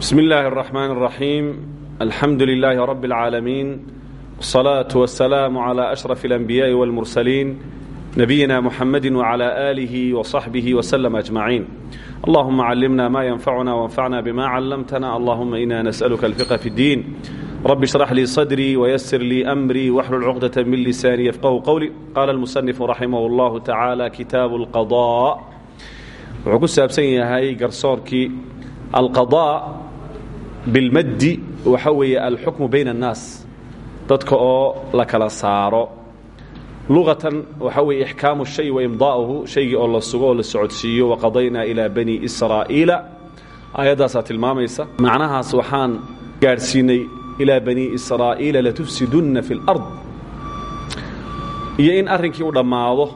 بسم الله الرحمن الرحيم الحمد لله رب العالمين والصلاة والسلام على أشرف الأنبياء والمرسلين نبينا محمد وعلى آله وصحبه وسلم أجمعين اللهم علمنا ما ينفعنا وانفعنا بما علمتنا اللهم إنا نسألك الفقه في الدين رب اشرح لي صدري ويسر لي أمري واحلل عقدة من لساني يفقه قولي قال المصنف رحمه الله تعالى كتاب القضاء wuxuu ku saabsan yahay garsoorkii alqadaa bilmaddi waxaa weeye alxukmu bayna annaas dadka oo la kala saaro. Luqatan waxaa weeye ixkaamu shay wa imdaa'uhu shaygii oo la sugo oo la socodsiiyo waqadaynaa ilaa bani israa'iila. Aayaddaasaa tilmaamaysa. Macnahaas waxaan gaadhsiinay ilaa bani israa'iila latufsidunna fi اlard iyo in arrinkii u dhammaado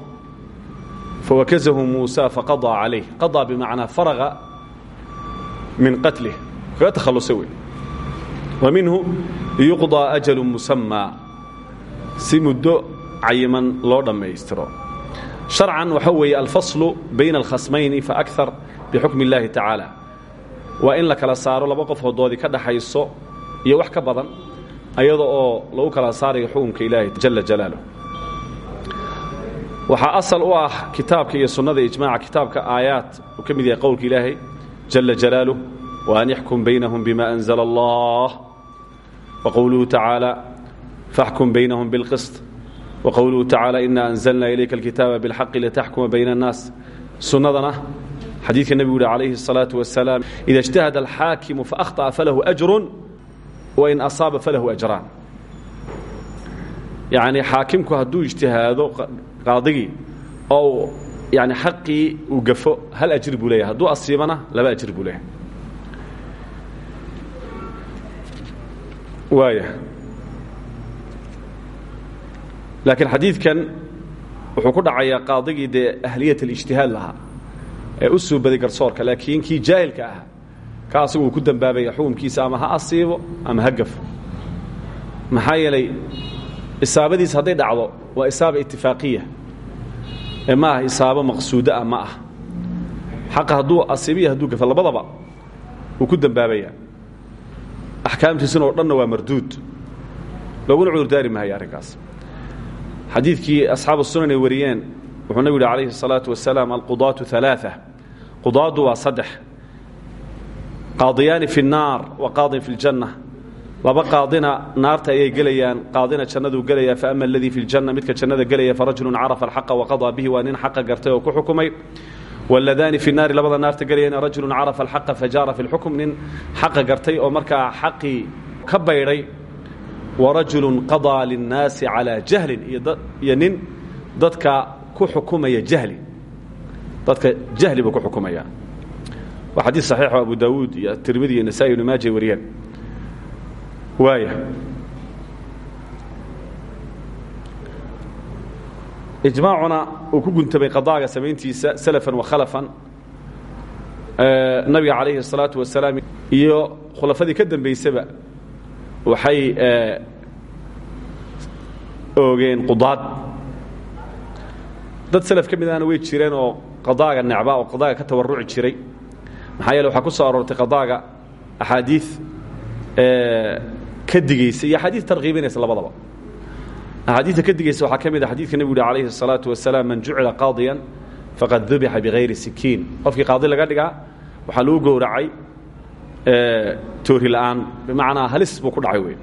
fawakazahu muusa faqadaa calayh qadaa bimacnaa faraqa min qatlih kaga takhallusay wey wa minhu yuqdaa ajalu musammaa si muddo cayiman loo dhammaystiro. Sharcan waxa weeye alfaslu bayna alkhasmayni faakar bixukmi اllaahi tacaala waa in la kala laba qof hodoodii ka dhaxayso iyo wax ka badan ayada oo lagu kala saarayo xukunka ilaahay jala jalaaluh waxaa asal u ah kitaabka iyo sunnada ijmaaca kitaabka aayaat uu ka mid yahay qowlka ilaahay jala jalaaluh waan ixkum baynahum bima anzla allah waqowluhu tacaala faxkum baynahum bilqisط waqowluhu tacaala ina anzalna ilayka alkitaaba bilxaqi litaxkuma bayna annaas sunnadana xadiidka nebigu yuhi calayhi الsalaaةu wasalaam ida اجtahada alxaakimu faأkhطأa falahu أjru wain asaaba falahu أjraan yacni xaakimku hadduu ijtihaado qaadigii oo yani xaqii uu gafo hal ajir buu leeyahay hadduu asiibana laba ajir buu leeyahay waaya. Laakiin xadiidkan wuxuu ku dhacayaa qaadigii dee ahliyat اlijtihaad lahaa ee u suubaday garsoorka laakiin kii jaahilka ah ka uu ku dambaabaya xukumkiisa ama ha asiibo ama ha gafo. Maxaa yeelay dhacdo waa isaaba itifaaqiya ee ma aha isaabo ah ma ah xaqa hadduu asiibiya labadaba wuu ku dambaabaya axkaamtiisuna oo dhanna waa marduud looguna cudurdaari maayo arrinkaas xadiidkii asxaabu sunan ay wariyeen wuxuu nabigu yidhi calayhi الsalaatu wasalaam alqudaatu ثalaaثة qudaadu waa saddex qaadiyaani fi الnaar wa qaadin fi اljanna laba qaadina naarta ayay gelayaan qaadina jannaduu gelaya faama aladii fi ljanna midka jannada gelaya farajulun carafa alxaqa waqadaa bihi waa nin xaqa gartay oo ku xukumay wladaani fi naari labada naarta gelayana rajulun carafa alxaqa fajaara fi lxukm nin xaqa gartay oo markaa xaqii ka baydhay warajulun qadaa linnaasi calaa jahlin iyo nin dadka ku xukumaya jahli dadka jahli ku xukumaya waa xadiis saxiixo abu daawuud iyo tirmidi iyo nasa'i ibnu maaja wariyeen waaya ijmaacuna uu ku guntamay qadaaga samayntiisa salafan wa khalafan nabiga calayhi الsalaatu wasalaam iyo khulafadii ka dambaysaba waxay oogeen qudaad. Dad salaf ka way jireen oo qadaaga necba oo qadaaga ka tawaruci jiray. Maxaa yeele waxaa ku soo aroortay qadaaga axaadiid ka digaysa iyo axaadiid labadaba axaadiidta ka digaysa waxaa ka mid a xadidka nebigu uhi calayhi الsalaatu wasalaam man jucila qaadiyan faqad dubixa bigayri sikiin. Qofkii qaadi laga dhigaa waxaa lagu gowracay toori la'aan. Bimacnaa halis buu ku dhacay wey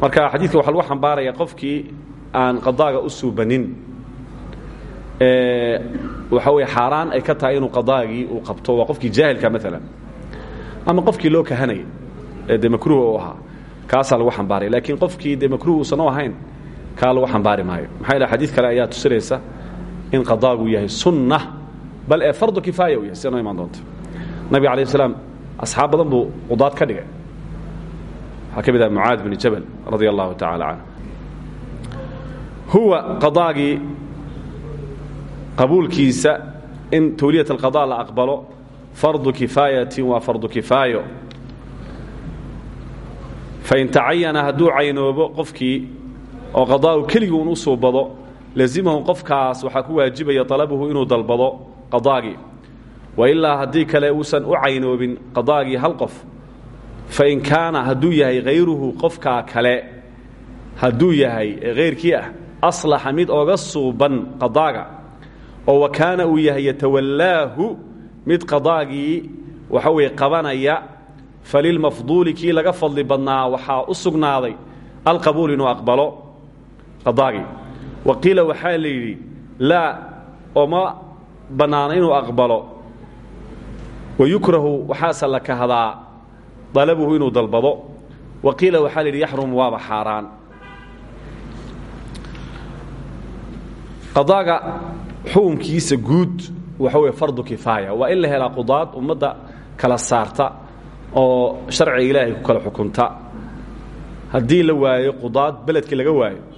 marka xadiidka waxaa lagu xambaaraya qofkii aan qadaaga u suubanin waxa weye xaaraan ay ka tahay inuu qadaagii uu qabto waa qofkii jaahilka maalan ama qofkii loo kahanaya ee de makruuh u lagu xambaaraya laakiin qofkii de makruuh ahayn kaa lagu xambaari maayo. Maxaa yele xadiid kale ayaa tusinaysa in qadaagu yahay sunna bal ee fardu kifaaya u yahay sida noo imaan doonta nabiga badan buu qudaad ka dhigay. Waxaa ka mid ah bn jabal radia allahu tacaala huwa qadaagii qabuulkiisa in tawliyat alqada la aqbalo fardu kifaayatin waa fardu kifaayo. Fain tacayana hadduu caynoobo qofkii oo qadaa'u keligii un u suubado lazimahu qofkaas waxaa ku waajibaya alabuhu inuu dalbado qadaagii. Wailaa haddii kale uusan u caynoobin qadaagii hal qof fain kaana hadduu yahay hayruhu qofkaa kale hadduu yahay ee ah aslaxa mid oga suuban qadaaga. Oo wa kaana uu yahay yatawallaahu mid qadaagii waxa weye qabanaya falilmafduuli kii laga fadli badnaa waxaa u sugnaaday alqabuul inuu aqbalo qadaagii wa qiila waxaa la yidhi laa oo ma bannaana inuu aqbalo. Wayukrahu waxaase la kahdaa dalabuhu inuu dalbado. Wa qiila waxaa la yidhi yaxrumu waaba xaaraan. Qadaaga xukunkiisa guud waxa weye fardu kifaaya. Waa in la helaa qudaad ummadda kala saarta oo sharciga ilaahay ku kala xukunta. Haddii la waayo qudaad beledkii laga waayo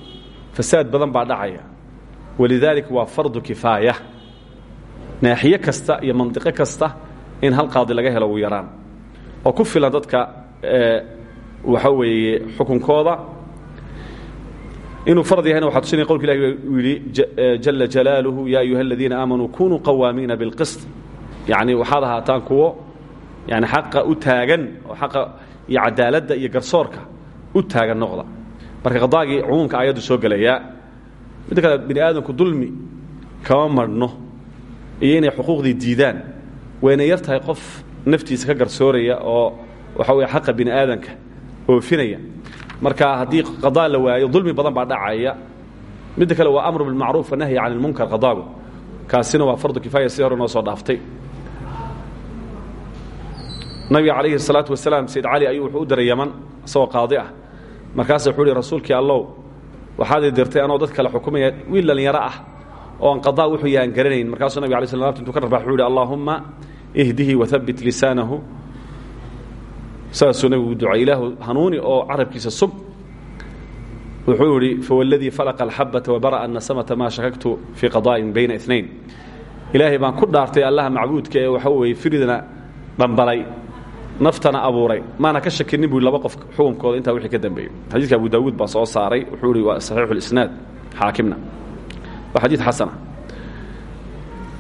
fasaad badan baa dhacaya. Walidaalika waa fardu kifaaya. Naaxiye kasta iyo mandiqo kasta in hal qaadi laga helo yaraan. Oo ku filan dadka waxa weeye xukunkooda. Inuu farad yahayna waxaa tusinaya qolka ilahi uu yidhi jala jalaaluhu ya ayuha aladiina aamanuu kunuu qawaamiina bilqisط yacni waxaad ahaataan kuwo yani xaqa u taagan oo xaqa iyo cadaaladda iyo garsoorka u taagan noqda marka qadaagii cumuumka aayaddu soo gelayaa midda kale bini aadamku dulmi kama marhno iyo inay xuquuqdii diidaan. Wayna yar tahay qof naftiisa ka garsooraya oo waxa weye xaqa bini aadanka oofinaya. Marka haddii qadaa la waayo dulmi badan baa dhacaya. Midda kale waa amru bilmacruuf wanahyi can ilmunkar qadaagu. Kaasina waa fardu kifaaya sidii hore noo soo dhaaftay. Nabiga calayhi salaatu wasalaam sayid cali ayuu wuxuu u diray yaman isagoo qaadi ah markaasa wuxuu ihi rasuulkii allow waxaad i dirtay anoo dad kale xukumaya wiil dhallinyaro ah oo aan qadaa wuxuu yahan garanayn markaasuu nabig alay sl intuu ka rarbax wuxuu ihi allaahumma ihdihi wahabbit lisaanahu. Saasuu nabigu ducay ilaahu hanuuni oo carabkiisa sug wuxuu idhi fawladii falaqa alxabata wabara'a nasamata maa shakagtu fii qadaa'in bayna inayn ilaahay baan ku dhaartay allaha macbuudka waxa weeye firidna dhambalay naftana abuuray maana ka shakinin bui laba qof xukunkooda intaa wixii ka dambeeyey. Xadiidka abu daawuud baa soo saaray wuxuu ihi waa saxiixu lisnaad xaakimna. Waa xadiid xasana.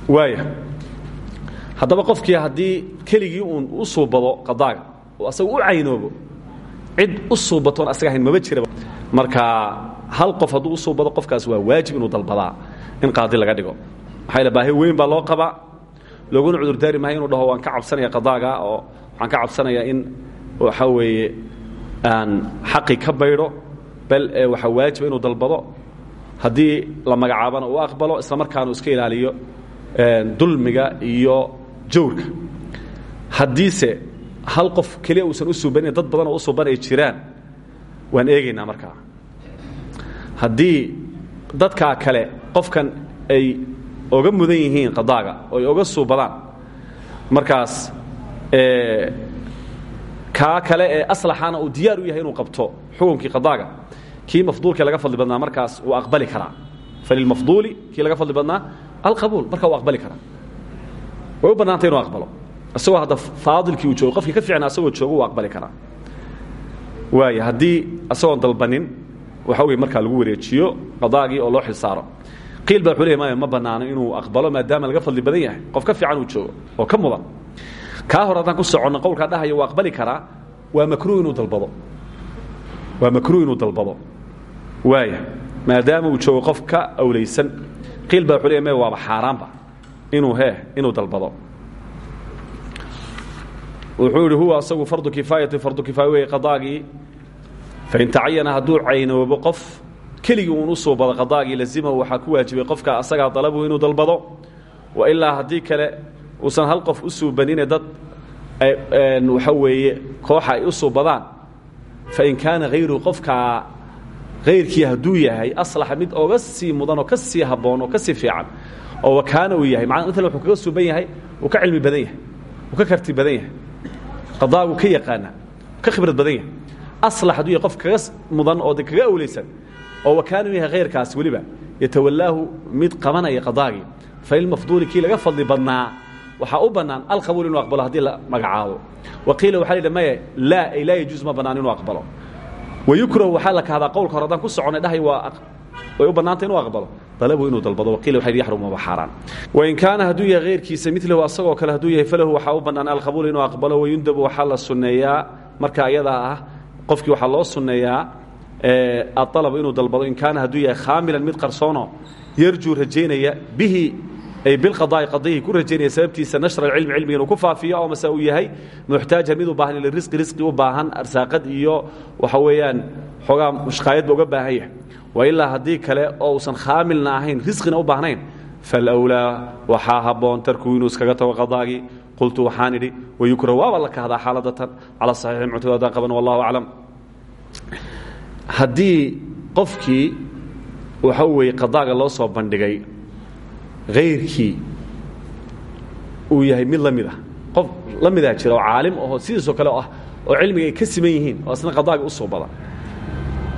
Waaya. Haddaba qofkii haddii keligii uun u suubado qadaaga oo asaga u caynoobo cid u suubatoon asaga ahayn maba jiraba. Marka hal qof hadduu u suubado qofkaas waa waajib inuu dalbadaa in qaadi laga dhigo. Maxaa baahi weyn baa loo qabaa. Looguna cudurdaari maayo inuu dhaho waan ka cabsanaya qadaaga oo waxaan ka cabsanayaa in waxa weeye aan xaqi ka baydho bal waxaa waajiba inuu dalbado. Haddii la magacaabana uu aqbalo isla markaanu iska ilaaliyo dulmiga iyo jawrka haddiise hal qof keliya uusan u suubanin dad badan oo u suuban ay jiraan waan eegaynaa markaa. Haddii dadkaa kale qofkan ay oga mudan yihiin qadaaga oo ay oga suubadaan markaas kaa kale ee aslaxana uu diyaar u yahay inuu qabto xukunkii qadaaga. Kii mafduulkii laga fadli badnaa markaas wuu aqbali karaa. Falilmafduuli kii laga fadli badnaa alqabuul markaa wuu aqbali karaa. Way u bannaantay inuu aqbalo. Isagoo hadda faadilkii uu joogo qofkii ka fiicna asagoo joogo wuu aqbali karaa. Waaya haddii asagoon dalbanin waxa weye markaa lagu wareejiyo qadaagii oo loo xil saaro qiil baa wuxuu leey maya ma bannaano inuu aqbalo maadaama laga fadli badan yahay. Qof ka fiican uu joogo oo ka mudan kaa hor haddaan ku soconno qowlkaa dhahaya wuu aqbali karaa waa makruuh inuu dalbado. Waa makruuh inuu dalbado. Waaya maadaama uu joogo qof ka awlaysan qiil baa wuxuu leey maya waaba xaaraanba inuu hee inuu dalbado. Wuxuu idhi huwa asagu fardu kifaayati fardu kifaaya weeye qadaagii. Fain tacayana hadduu caynoobo qof keligii uun u suubado qadaagii lazimahu waxaa ku waajibay qofka asagaa dalabuhu inuu dalbado. Wa ilaa haddii kale uusan hal qof u suubanine dad waxa weeye kooxa ay u suubadaan fain kaana hayruhu qofkaa hayrkii hadduu yahay aslaxa mid oga sii mudan oo ka sii habboon oo ka sii fiican oo wakaana uu yahay maala wuxuu kaga suuban yahay uu ka cilmi badan yahay uu ka karti badan yahay qadaagu ka yaqaana ka khibrad badan yahay aslax hadduu yahay qof kaga mudan oo de kaga awlaysan oo wakaana uu yahay hayrkaas weliba yatawallaahu mid qabanaya qadaagii failmafduuli kii laga fadli badnaa waxaa u bannaan alqabuul inuu aqbalo haddii la magacaabo. Wa qiila waxa la yidhi maya laa ay laa yajuus ma bannaan inuu aqbalo. Wayukrahu waxaa la kahdaa qowlka hore haddaan ku soconay dhahay waa way u bannaantay inuu aqbalo. Dalabu inuu dalbado waqiila waxa yaxrumu waa xaaraan. Wain kaana hadduu yahay heyrkiisa milahu asagoo kale hadduu yahay falahu waxaa u bannaan alqabuul inuu aqbalo. Wayundabu waxaa la sunneeyaa. Marka ayadaa ah qofkii waxaa loo sunneeyaa aalabu inuu dalbado. In kaana hadduu yahay khaamilan mid qarsoono yarjuu rajaynaya bihi ay bilqadaa'i qadayhi ku rajaynaya sababtiisa nashra alcilmi cilmiga inuu ku faafiyo oo mase uu yahay muxtaajan mid u baahan ila risqi risqi u baahan arsaaqad iyo waxa weeyaan xoogaa mushqaayadba uga baahan yahay. Wa ilaa haddii kale oo uusan khaamilna ahayn risqina u baahnayn falwlaa waxaa habboon tarkuu inuu iskaga tago qadaagii qultu waxaan idhi wayukrahu waaba la kahdaa xaaladatan cala saxiixi muctado haddaan qaban wallahu aclam. Haddii qofkii waxa weeye qadaaga loo soo bandhigay hayrkii uu yahay mid la mid ah. Qof la midaa jira oo caalim aho sidiisoo kale ah oo cilmiga ay ka siman yihiin oo asna qadaaga u soo bada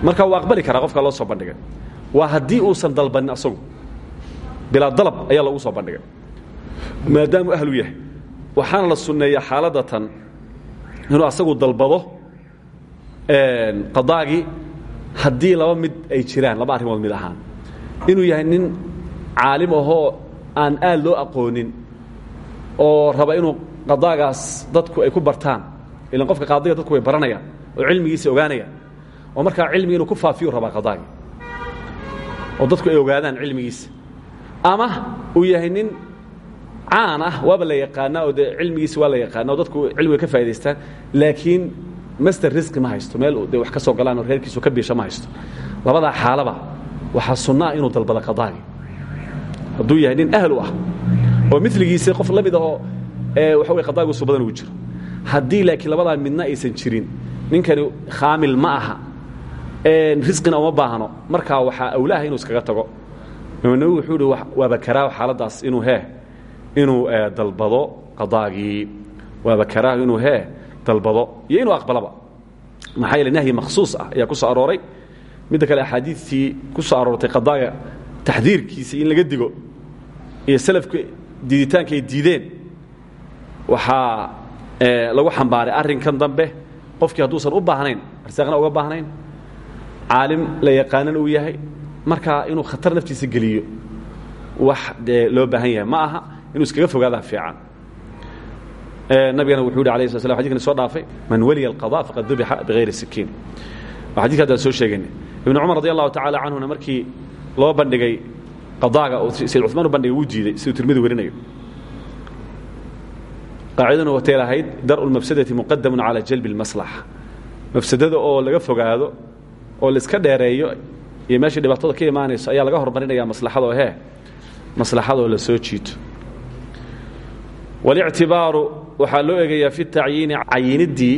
marka wuu aqbali karaa qofka loo soo bandhigay. Waa haddii uusan dalbanin asagu. Bilaa dalab ayaa lagu soo bandhigay. Maadaamuu ahlu yahay waxaana la sunneeyaa xaaladatan inuu asagu dalbado qadaagii haddii laba mid ay jiraan laba arrimood mid ahaan. Inuu yahay nin caalim ahoo aan aad loo aqoonin oo raba inuu qadaagaas dadku ay ku bartaan ilan qofka qaadiga dadku way baranayaan oo cilmigiisa ogaanayaan oo markaa cilmigi inuu ku faafiyu rabaa qadaagii oo dadku ay ogaadaan cilmigiisa. Ama uu yahay nin caan ah waaba la yaqaanaa oo dee cilmigiisa waa la yaqaana oo dadku cilmiga ka faa'idaystaan laakiin master risqi ma haysto meel de wax ka soo galaan oo reerkiisu ka biisha ma haysto. Labadaa xaalaba waxaa sunnaa inuu dalbado qadaagi hadduu yahay nin ahlu ah oo miligiisa qof la mid ahoo waxa wey qadaagiisu badan ugu jiro. Haddii laakiin labadaa midna aysan jirin ninkani khaamil ma aha. Risqina uma baahno. Markaa waxaa awlaaha inuu iskaga tago. Nawowi wuxuu ihi waaba karaaho xaaladdaas inuu hee? Inuu dalbado qadaagii. Waaba karaaho inuu hee? Dalbado. Iyo inuu aqbalaba. Maxaa yeele nahyi makhsuus ah ayaa ku soo arooray. Midda kale axaadiistii ku soo aroortay qadaaga taxdiirkiisa in laga digo iyo salafka diiditaanka ay diideen waxaa lagu xambaaray arrinkan dambe. Qofkii hadduusan u baahnayn arsaaqna uga baahnayn caalim la yaqaanan uu yahay markaa inuu khatar naftiisa geliyo wax dee loo baahan yahay. Ma aha inuu iskaga fogaadaa fiican. Nabigana wuxuu yidhi alayh sla slam xadikani soo dhaafay man waliya alqada faqad dubixa bihayri sikiin. Waa xadika haddaan soo sheegaynay. Ibnu cumar radi allahu tacala canhuna markii loo bandhigay qadaaga oo sayd cumaan u bandhigay wuu diiday siduu tirmidi warinayo qaacidana watay lahayd dar'u lmafsadati muqadamun cala jalbi اlmaslaxa mafsadada oo laga fogaado oo laiska dheereeyo iyo meeshai dhibaatada ka imaanayso ayaa laga hormarinaya maslaxadoo hee maslaxadoo la soo jiito. Walictibaaru waxaa loo eegayaa fi tacyiini cayiniddii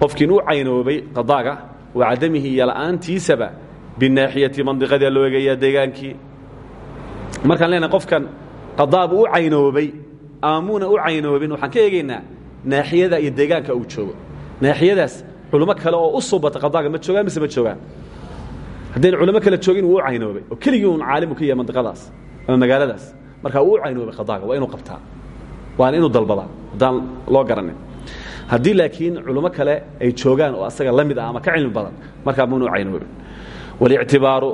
qofkiin u caynoobay qadaaga wa cadamihi iyo la'aantiisaba binaaxiyati mandiqadaa loo eegayaa deegaankii markaan leenahay qofkan qadaabu u caynoobay aamuuna u caynoobin waxaan ka eegaynaa naaxiyada iyo deegaanka uu joogo naaxiyadaas culummo kale oo u subata qadaaga ma joogaan mise ma joogaan haddayn culamo kale joogin wuu u caynoobay oo keligii un caalimu ka yahay mandiqadaas ama magaaladaas markaa wuu u caynoobay qadaaga waa inuu qabtaa waana inuu dalbadaa haddaan loo garanin haddii laakiin culummo kale ay joogaan oo asaga la mid ah ama ka cilmi badan markaa muunu caynoobin walictibaaru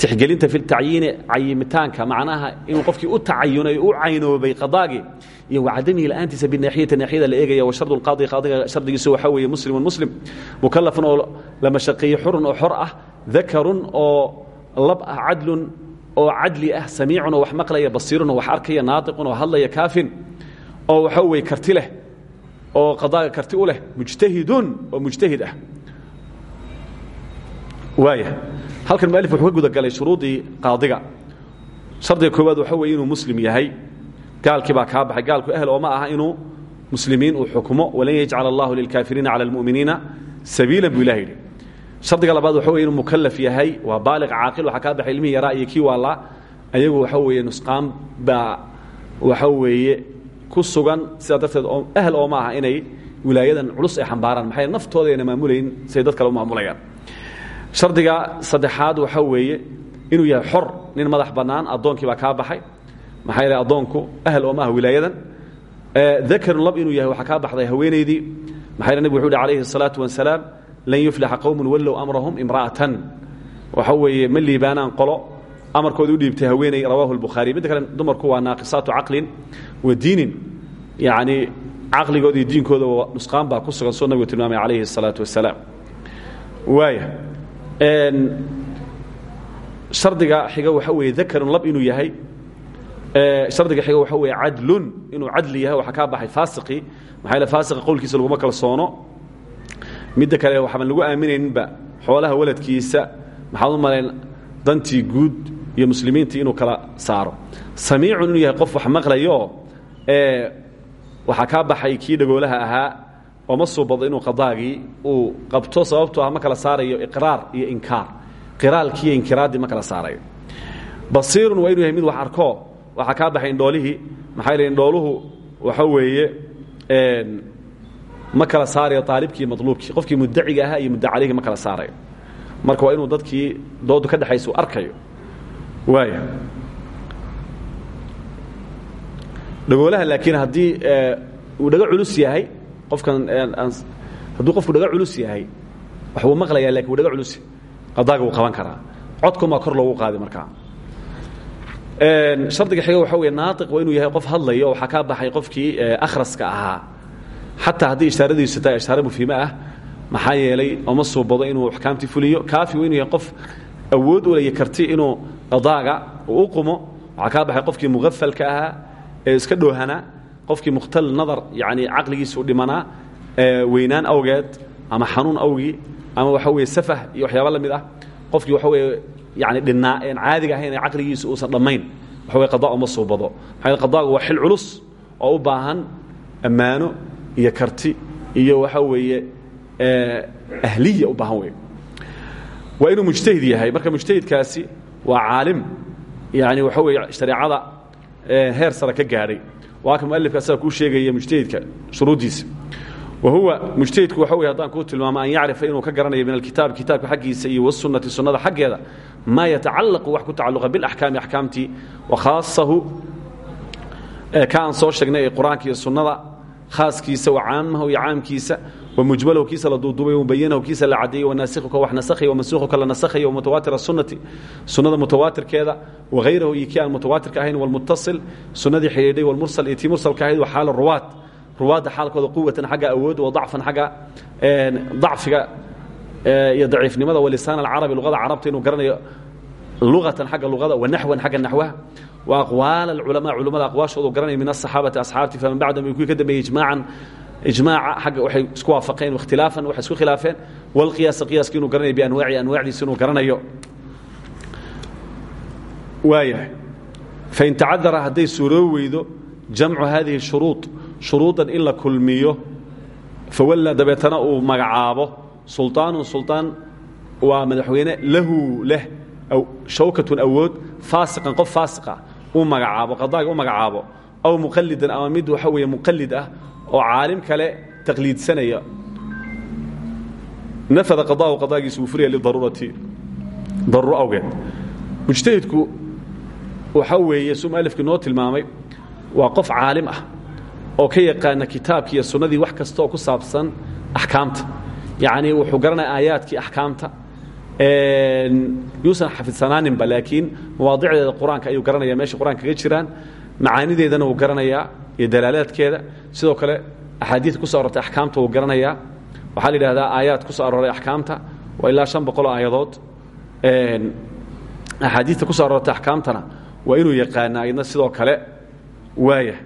tixgelinta fi tacyiini cayimitaanka macnaha inuu qofkii u tacayunay u caynoobay qadaagii iyo wacadamihi la'aantiisa binaaxiyati naaxiyada la eegaya wa shardu lqaadi qaadiga shardigiisu waxaa weeye muslimun muslim mukallafun oo la mashaqeeye xurun oo xor ah dakarun oo lab ah cadlun oo cadli ah samiicun oo wax maqlaya basiirun oo wax arkaya naatiqun oo hadlaya kaafin oo waxa weye karti leh oo qadaaga karti u leh mujtahidun oo mujtahid ah waaya halkan mualif wuxuu ka gudagalay shuruudii qaadiga. Shardiga koowaad waxa weye inuu muslim yahay. Gaalkii baa kaa baxay. Gaalku ahl oo ma aha inuu muslimiin uu xukumo. Walan yajcal allahu lilkaafiriina cala almu'miniina sabiilan buu ilah yidhi. Shardiga labaad waxa weye inuu mukallaf yahay. Waa baaliq caaqil waxaa kaa baxay ilmihii yaraa iyo kii waallaa. Ayagu waxa weeye nusqaan baa waxa weeye ku sugan. Sidaa darteed oo ahl oo ma aha inay wilaayadan culus ay xambaaraan maxay naftooda ayna maamulayn siday dad kale u maamulayaan shardiga saddexaad waxaa weeye inuu yahay xor nin madax bannaan addoonkii baa kaa baxay. Maxaa yeele addoonku ahal oo ma aha wilaayadan dakarun lab inuu yahay waxaa kaa baxday haweenaydii maxaa yele nabig wuxuu yidhi calayhi asalaatu wasalaam lan yuflixa qowmun wallow amrahum imra'atan. Waxa weeye ma liibaanaan qolo. Amarkooda u dhiibtay haweenay rawaahu albukhaari. Midda kale dumarku waa naaqisaatu caqlin wa diinin. Yacni caqligooda iyo diinkooda nusqaan baa ku sugan soo nabigu tilmaamay calayhi asalaatu wasalaam waaya shardiga xiga waxa weeye dakarun lab inuu yahay. Shardiga xiga waxa weeye cadlun inuu cadli yahay waxaa kaa baxay faasiqii maxaa yaele faasiqa qowlkiisa laguma kalsoono midda kale waxaaban lagu aaminayninba xoolaha waladkiisa. Maxaad u malayn dantii guud iyo muslimiintii inuu kala saaro. Samiicun inuu yahay qof wax maqlayooo waxaa kaa baxay kii dhagoolaha ahaa oo ma suubado inuu qadaagii uu qabto sababtoo ah ma kala saarayo iqraar iyo inkaar. Qiraalkii iyo inkiraaddii ma kala saarayo. Basiirun waa inuu yahay mid wax arkoo waxaa kaa baxay indhoolihii maxaa yeel indhooluhu waxa weeye ma kala saarayo aalibkii maluubkii qofkii muddaciga ahaa iyo mudda caleyhi ma kala saarayo. Marka waa inuu dadkii doodu ka dhexaysa u arkayo. Waaya dhagoolaha laakiin haddii uu dhago culus yahay qofkan hadduu qofku dhago culus yahay wax wuu maqlayaa laakiin wuu dhago culus qadaaga wuu qaban karaa. Codkumaa kor loogu qaadi markaa. Shardiga xiga waxa wey naaiq waa inuu yahay qof hadlayo waxaa kaa baxay qofkii akhraska ahaa. Xataa haddii ishaaradiisu tahay ishaare mufhime ah maxaa yeelay oma suubado inuu axkaamtii fuliyo. Kaafi waa inuu yahay qof awood u leeya karti inuu qadaaga uu u qumo. Waxaa kaa baxay qofkii muqafalka ahaa ee iska dhoohanaa qofkii mukhtal nadar yani caqligiisu dhimanaa weynaan awgeed ama xanuun awgii ama waxa weye safah iyo waxyaaba la mid ah qofkii waxa weye yani dhinnaa een caadiga ahayn ee caqligiisu uusan dhammayn waxa weye qadaa uma suubado maxaa qadaagu waa xil culus oo u baahan ammaano iyo karti iyo waxa weeye ahliya u baahan wey waa inuu mujtahid yahay. Marka mujtahidkaasi waa caalim yani waxa weeye shareecada heer sare ka gaadhay waa ka mualifka asaga kuu mujtahidka shuruuddiisa wa mujtahidku waxa wey haddaan kuu tilmaamo an yacrifa inuu ka garanayo min alkitaab kitaabka xaggiisa iyo wasunnati sunnada xaggeeda maa yatacallaqu wax ku tacalluqa bilaxkaami axkaamtii wa khaasahu ka soo sheegnay ee iyo sunnada khaaskiisa wa caamahu iyo caamkiisa wa mujmalahu kiisa la duuduubay mubayanahu kiisa la cadeeyey wanaasikuka wax nasakhay wamansuukuka la nasakhayo wamutawaatir sunnati sunnada mutawaatirkeeda wahayrahu iyo kii aan mutawaatirka ahayn walmuttasil sunnadii xidhiidhay walmursal iyo tii mursalka ahayd wa xaala ruwaad. Ruwaadda xaalkooda quwatan xagga awood wa dacfan xagga dacfiga iyo daciifnimada walisaan alcarabi luqada carabta inuu garanayo luqatan xagga luqada wanaxwan xagga naxwaha wa aqwaal alculamaa culamada aqwaashoodu garanaya min asaxaabati asxaabti faman bacdahum iyo kuwii ka dambeeyey ijmaacan ijmaaca xagga waxay isku waafaqeen ikhtilaafan waxay isku khilaafeen. Walqiyaasa qiyaaski inuu garanayo bianwaaci anwaacdiisa inuu garanayo. Waayahay fain tacadara hadday suuroo weydo jamcu hadihi shuruud shuruudan in la kulmiyo fawalla dabeetana uu magacaabo. Sulطaanun sulطaan waa madaxweyne lahu leh shawkatun awood faasiqan qof faasiqa uu magacaabo qadaaga u magacaabo. Aw muqalidan ama mid waxa weeye muqalid ah oo caalim kale taqliidsanaya. Nafada qadaahu qadaagiisu wuu furaya lidaruurati daruuro awgeed. Mujtahidku waxa weeye suu mualifkii noo tilmaamay waa qof caalim ah oo ka yaqaana kitaabki iyo sunnadii wax kasta oo ku saabsan axkaamta. Yacnii wuxuu garanaya aayaadkii axkaamta. Yuusan xafidsanaaninba laakiin mawaadicdeeda qur'aanka ayuu garanaya meesha qur'aanka kaga jiraan macaanideedana wuu garanayaa iyo dalaalaadkeeda. Sidoo kale axaadiid ku so arortay axkaamta wuu garanayaa waxaa la yidhahdaa aayaad ku soo arooray axkaamta. Waa ilaa shan boqoloo aayadood. Axaadiidta ku so arortay axkaamtana waa inuu yaqaana idna sidoo kale waaya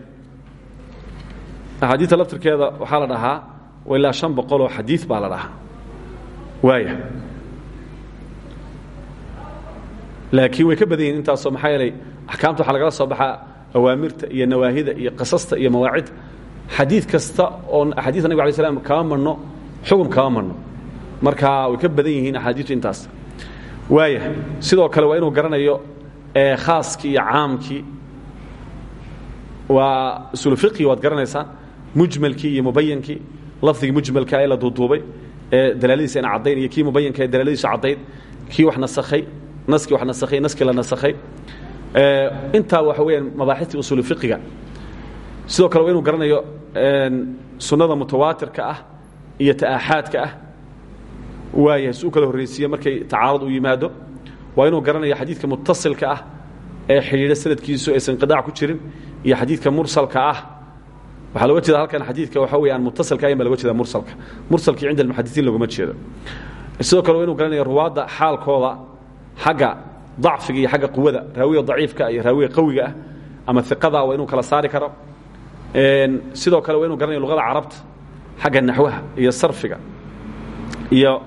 axaadiidta laftirkeeda waxaa la dhahaa waa ilaa shan boqoloo xadiid baa la dhahaa. Waaya laakiin way ka badan yihiin intaasoo maxaa yeelay axkaamta waxaa lagala soo baxaa awaamirta iyo nawaahida iyo qasasta iyo mawaacidda xadiid kasta oo axaadiista nabig alay slam kama marno xugum kama marno marka way ka badan yihiin axaadiistu intaas. Waaya sidoo kale waa inuu garanayo khaaskii iyo caamkii. Waa usulfiqi waad garanaysaan mujmalkii iyo mubayankii lafdigii mujmalka ee la duuduubay ee dalaaladiisa ina caddayn iyo kii mubayanka ee dalaaladiisu caddayn. Kii wax nasakhay naskii wax nasakhay naskii la nasakhay intaa waxa weeyaan mabaaxistii usuuli fiqiga sidoo kale waa inuu garanayo sunnada mutawaatirka ah iyo ta'aaxaadka ah. Waayahay si u kala horraysiiye markay tacaarud u yimaado. Waa inuu garanayo xadiidka mutasilka ah ee xidhiidha sanadkiisu aysan qidaac ku jirin iyo xadiidka mursalka ah. Waxaa loga jeeda halkan xadiidka waxa wey aan mutasilka ahayn ba loga jeeda mursalka. Mursalkii cinda almuxadisiin loguma jeedo. Sidoo kale waa inu garanaya ruwaadda xaalkooda xagga dacfiga iyo xagga quwada raawiga daciifka iyo raawiga qawiga ah ama iqada waa inuu kala saari karo. Sidoo kale waa inu garanaya luqada carabta xagga naxwaha iyo sarfiga iyo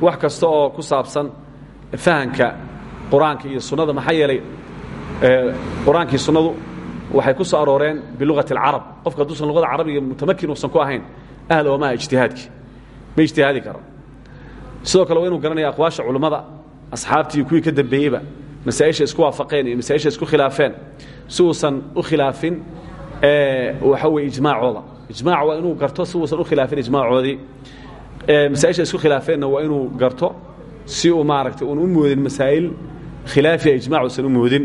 wax kasta oo ku saabsan fahanka qur'aanka iyo waxay ku soo arooreen biluغati اlcarab qofka hadduusan luqada carabiga mutamakin uusan ku ahayn ahla wamaha ijtihaadkii ma ijtihaadi karo. Sidoo kale waa inuu aqwaasha culummada asxaabtii kuwii ka dambeeyeyba masaaisha isku waafaqeen iyo masaaisha isku khilaafeen si uusan u khilaafin waxa weye ijmaacooda. Ijmaac waa inuu garto si uusan u khilaafin ijmaacoodii. Masaaisha isku khilaafeenna waa inuu garto si uu maaragtay uun u moodin masaa'il khilaafiya ijmac uusan u moodin.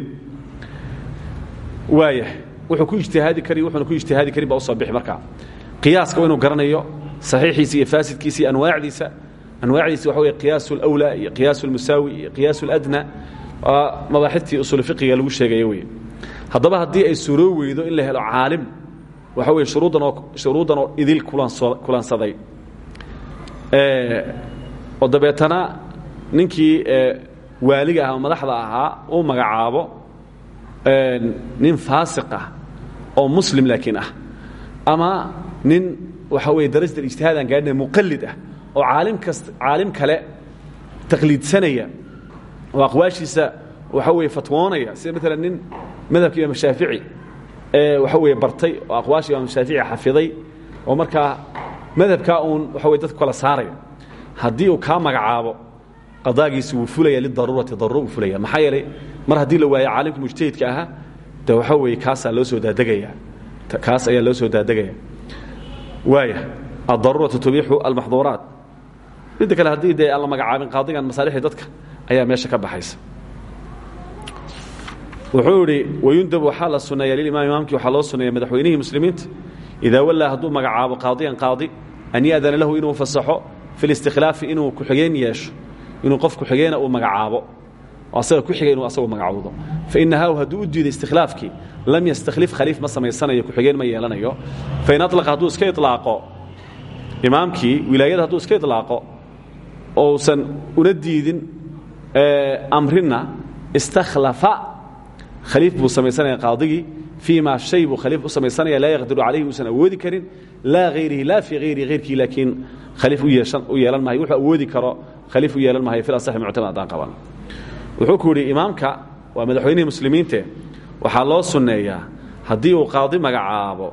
Waaya wuxuu ku ijtihaadi kari wuxuuna ku ijtihaadi karin baa u soo bixi markaa. Qiyaaska waa inuu garanayo saxiixiisa iyo faasidkiisa iyo anwaacdiisa anwaacdiisa waxa wey qiyaas اlأwlى iyo qiyaas اlmusaawi iyo qiyaas اladnى waa mabaaxidtii usul fiqiga lagu sheegaya wey haddaba haddii ay suuroo weydo in la helo caalim waxa weye shuruuddan oo shuruuddan oo idil kulansaday oo dabeetana ninkii waaliga ah ama madaxda ahaa uu magacaabo nin faasiq ah oo muslim laakiin ah ama nin waxa weye darajat ijtihaad aan gaadhina muqalid ah oo caalim kas caalim kale taqliidsanaya oo aqwaashiisa waxa weye fatwoonaya sida maalan nin madhabka imaam shaafici ee waxa weye bartay oo aqwaasha imaam shaafici xafiday oo markaa madhabkaa uun waxa weye dadku kala saaraya. Haddii uu kaa magacaabo qadaagiisi wuu fulaya lidaruurati daruuro uu fulaya. Maxaa yeelay mar haddii la waayo caalimka mujtahidka ahaa de waxa weeye kaasaa loo soo daadegaya kaas ayaa loo soo daadegaya waaya addaruuratu tubiixu almaxduuraat midda kale haddii dee aan la magacaabin qaadigan masaalixdii dadka ayaa meesha ka baxaysa. Wuxuu idhi wayundab waxaa la sunneeya lilimaam imaamkii waxaa loo sunneeya madaxweynihii muslimiinta. Idaa wallaa hadduu magacaabo qaadiyan qaadi an ya'dana lahu inuu fasaxo fi listikhlaafi inuu ku-xigeen yeesho inuu qof ku-xigeena uu magacaabo oo asaga ku xigay inuu asagu magacowdo fainahaw hadduu u diiday istikhlaafkii lam yastakhlif khaliif ma samaysanayo ku-xigeen ma yeelanayo. Fain alaqa hadduu iska ilaaqo imaamkii wilaayada hadduu iska ilaaqo ousan una diidin amrina istakhlafa. Khaliif buu samaysanaya qaadigii fii ma shay buu khaliif u samaysanaya laa yaqdiru calayhi uusan awoodi karin laa hayrihi laa fii hayrihi hayrkii laakiin khaliif u yeelan mahayo wuxuu awoodi karo khaliif u yeelan mahayo fil asaxi muctamad haddaan qaban. Wuxuu ku yidhi imaamka waa madaxweynihii muslimiinte waxaa loo sunneeyaa haddii uu qaadi magacaabo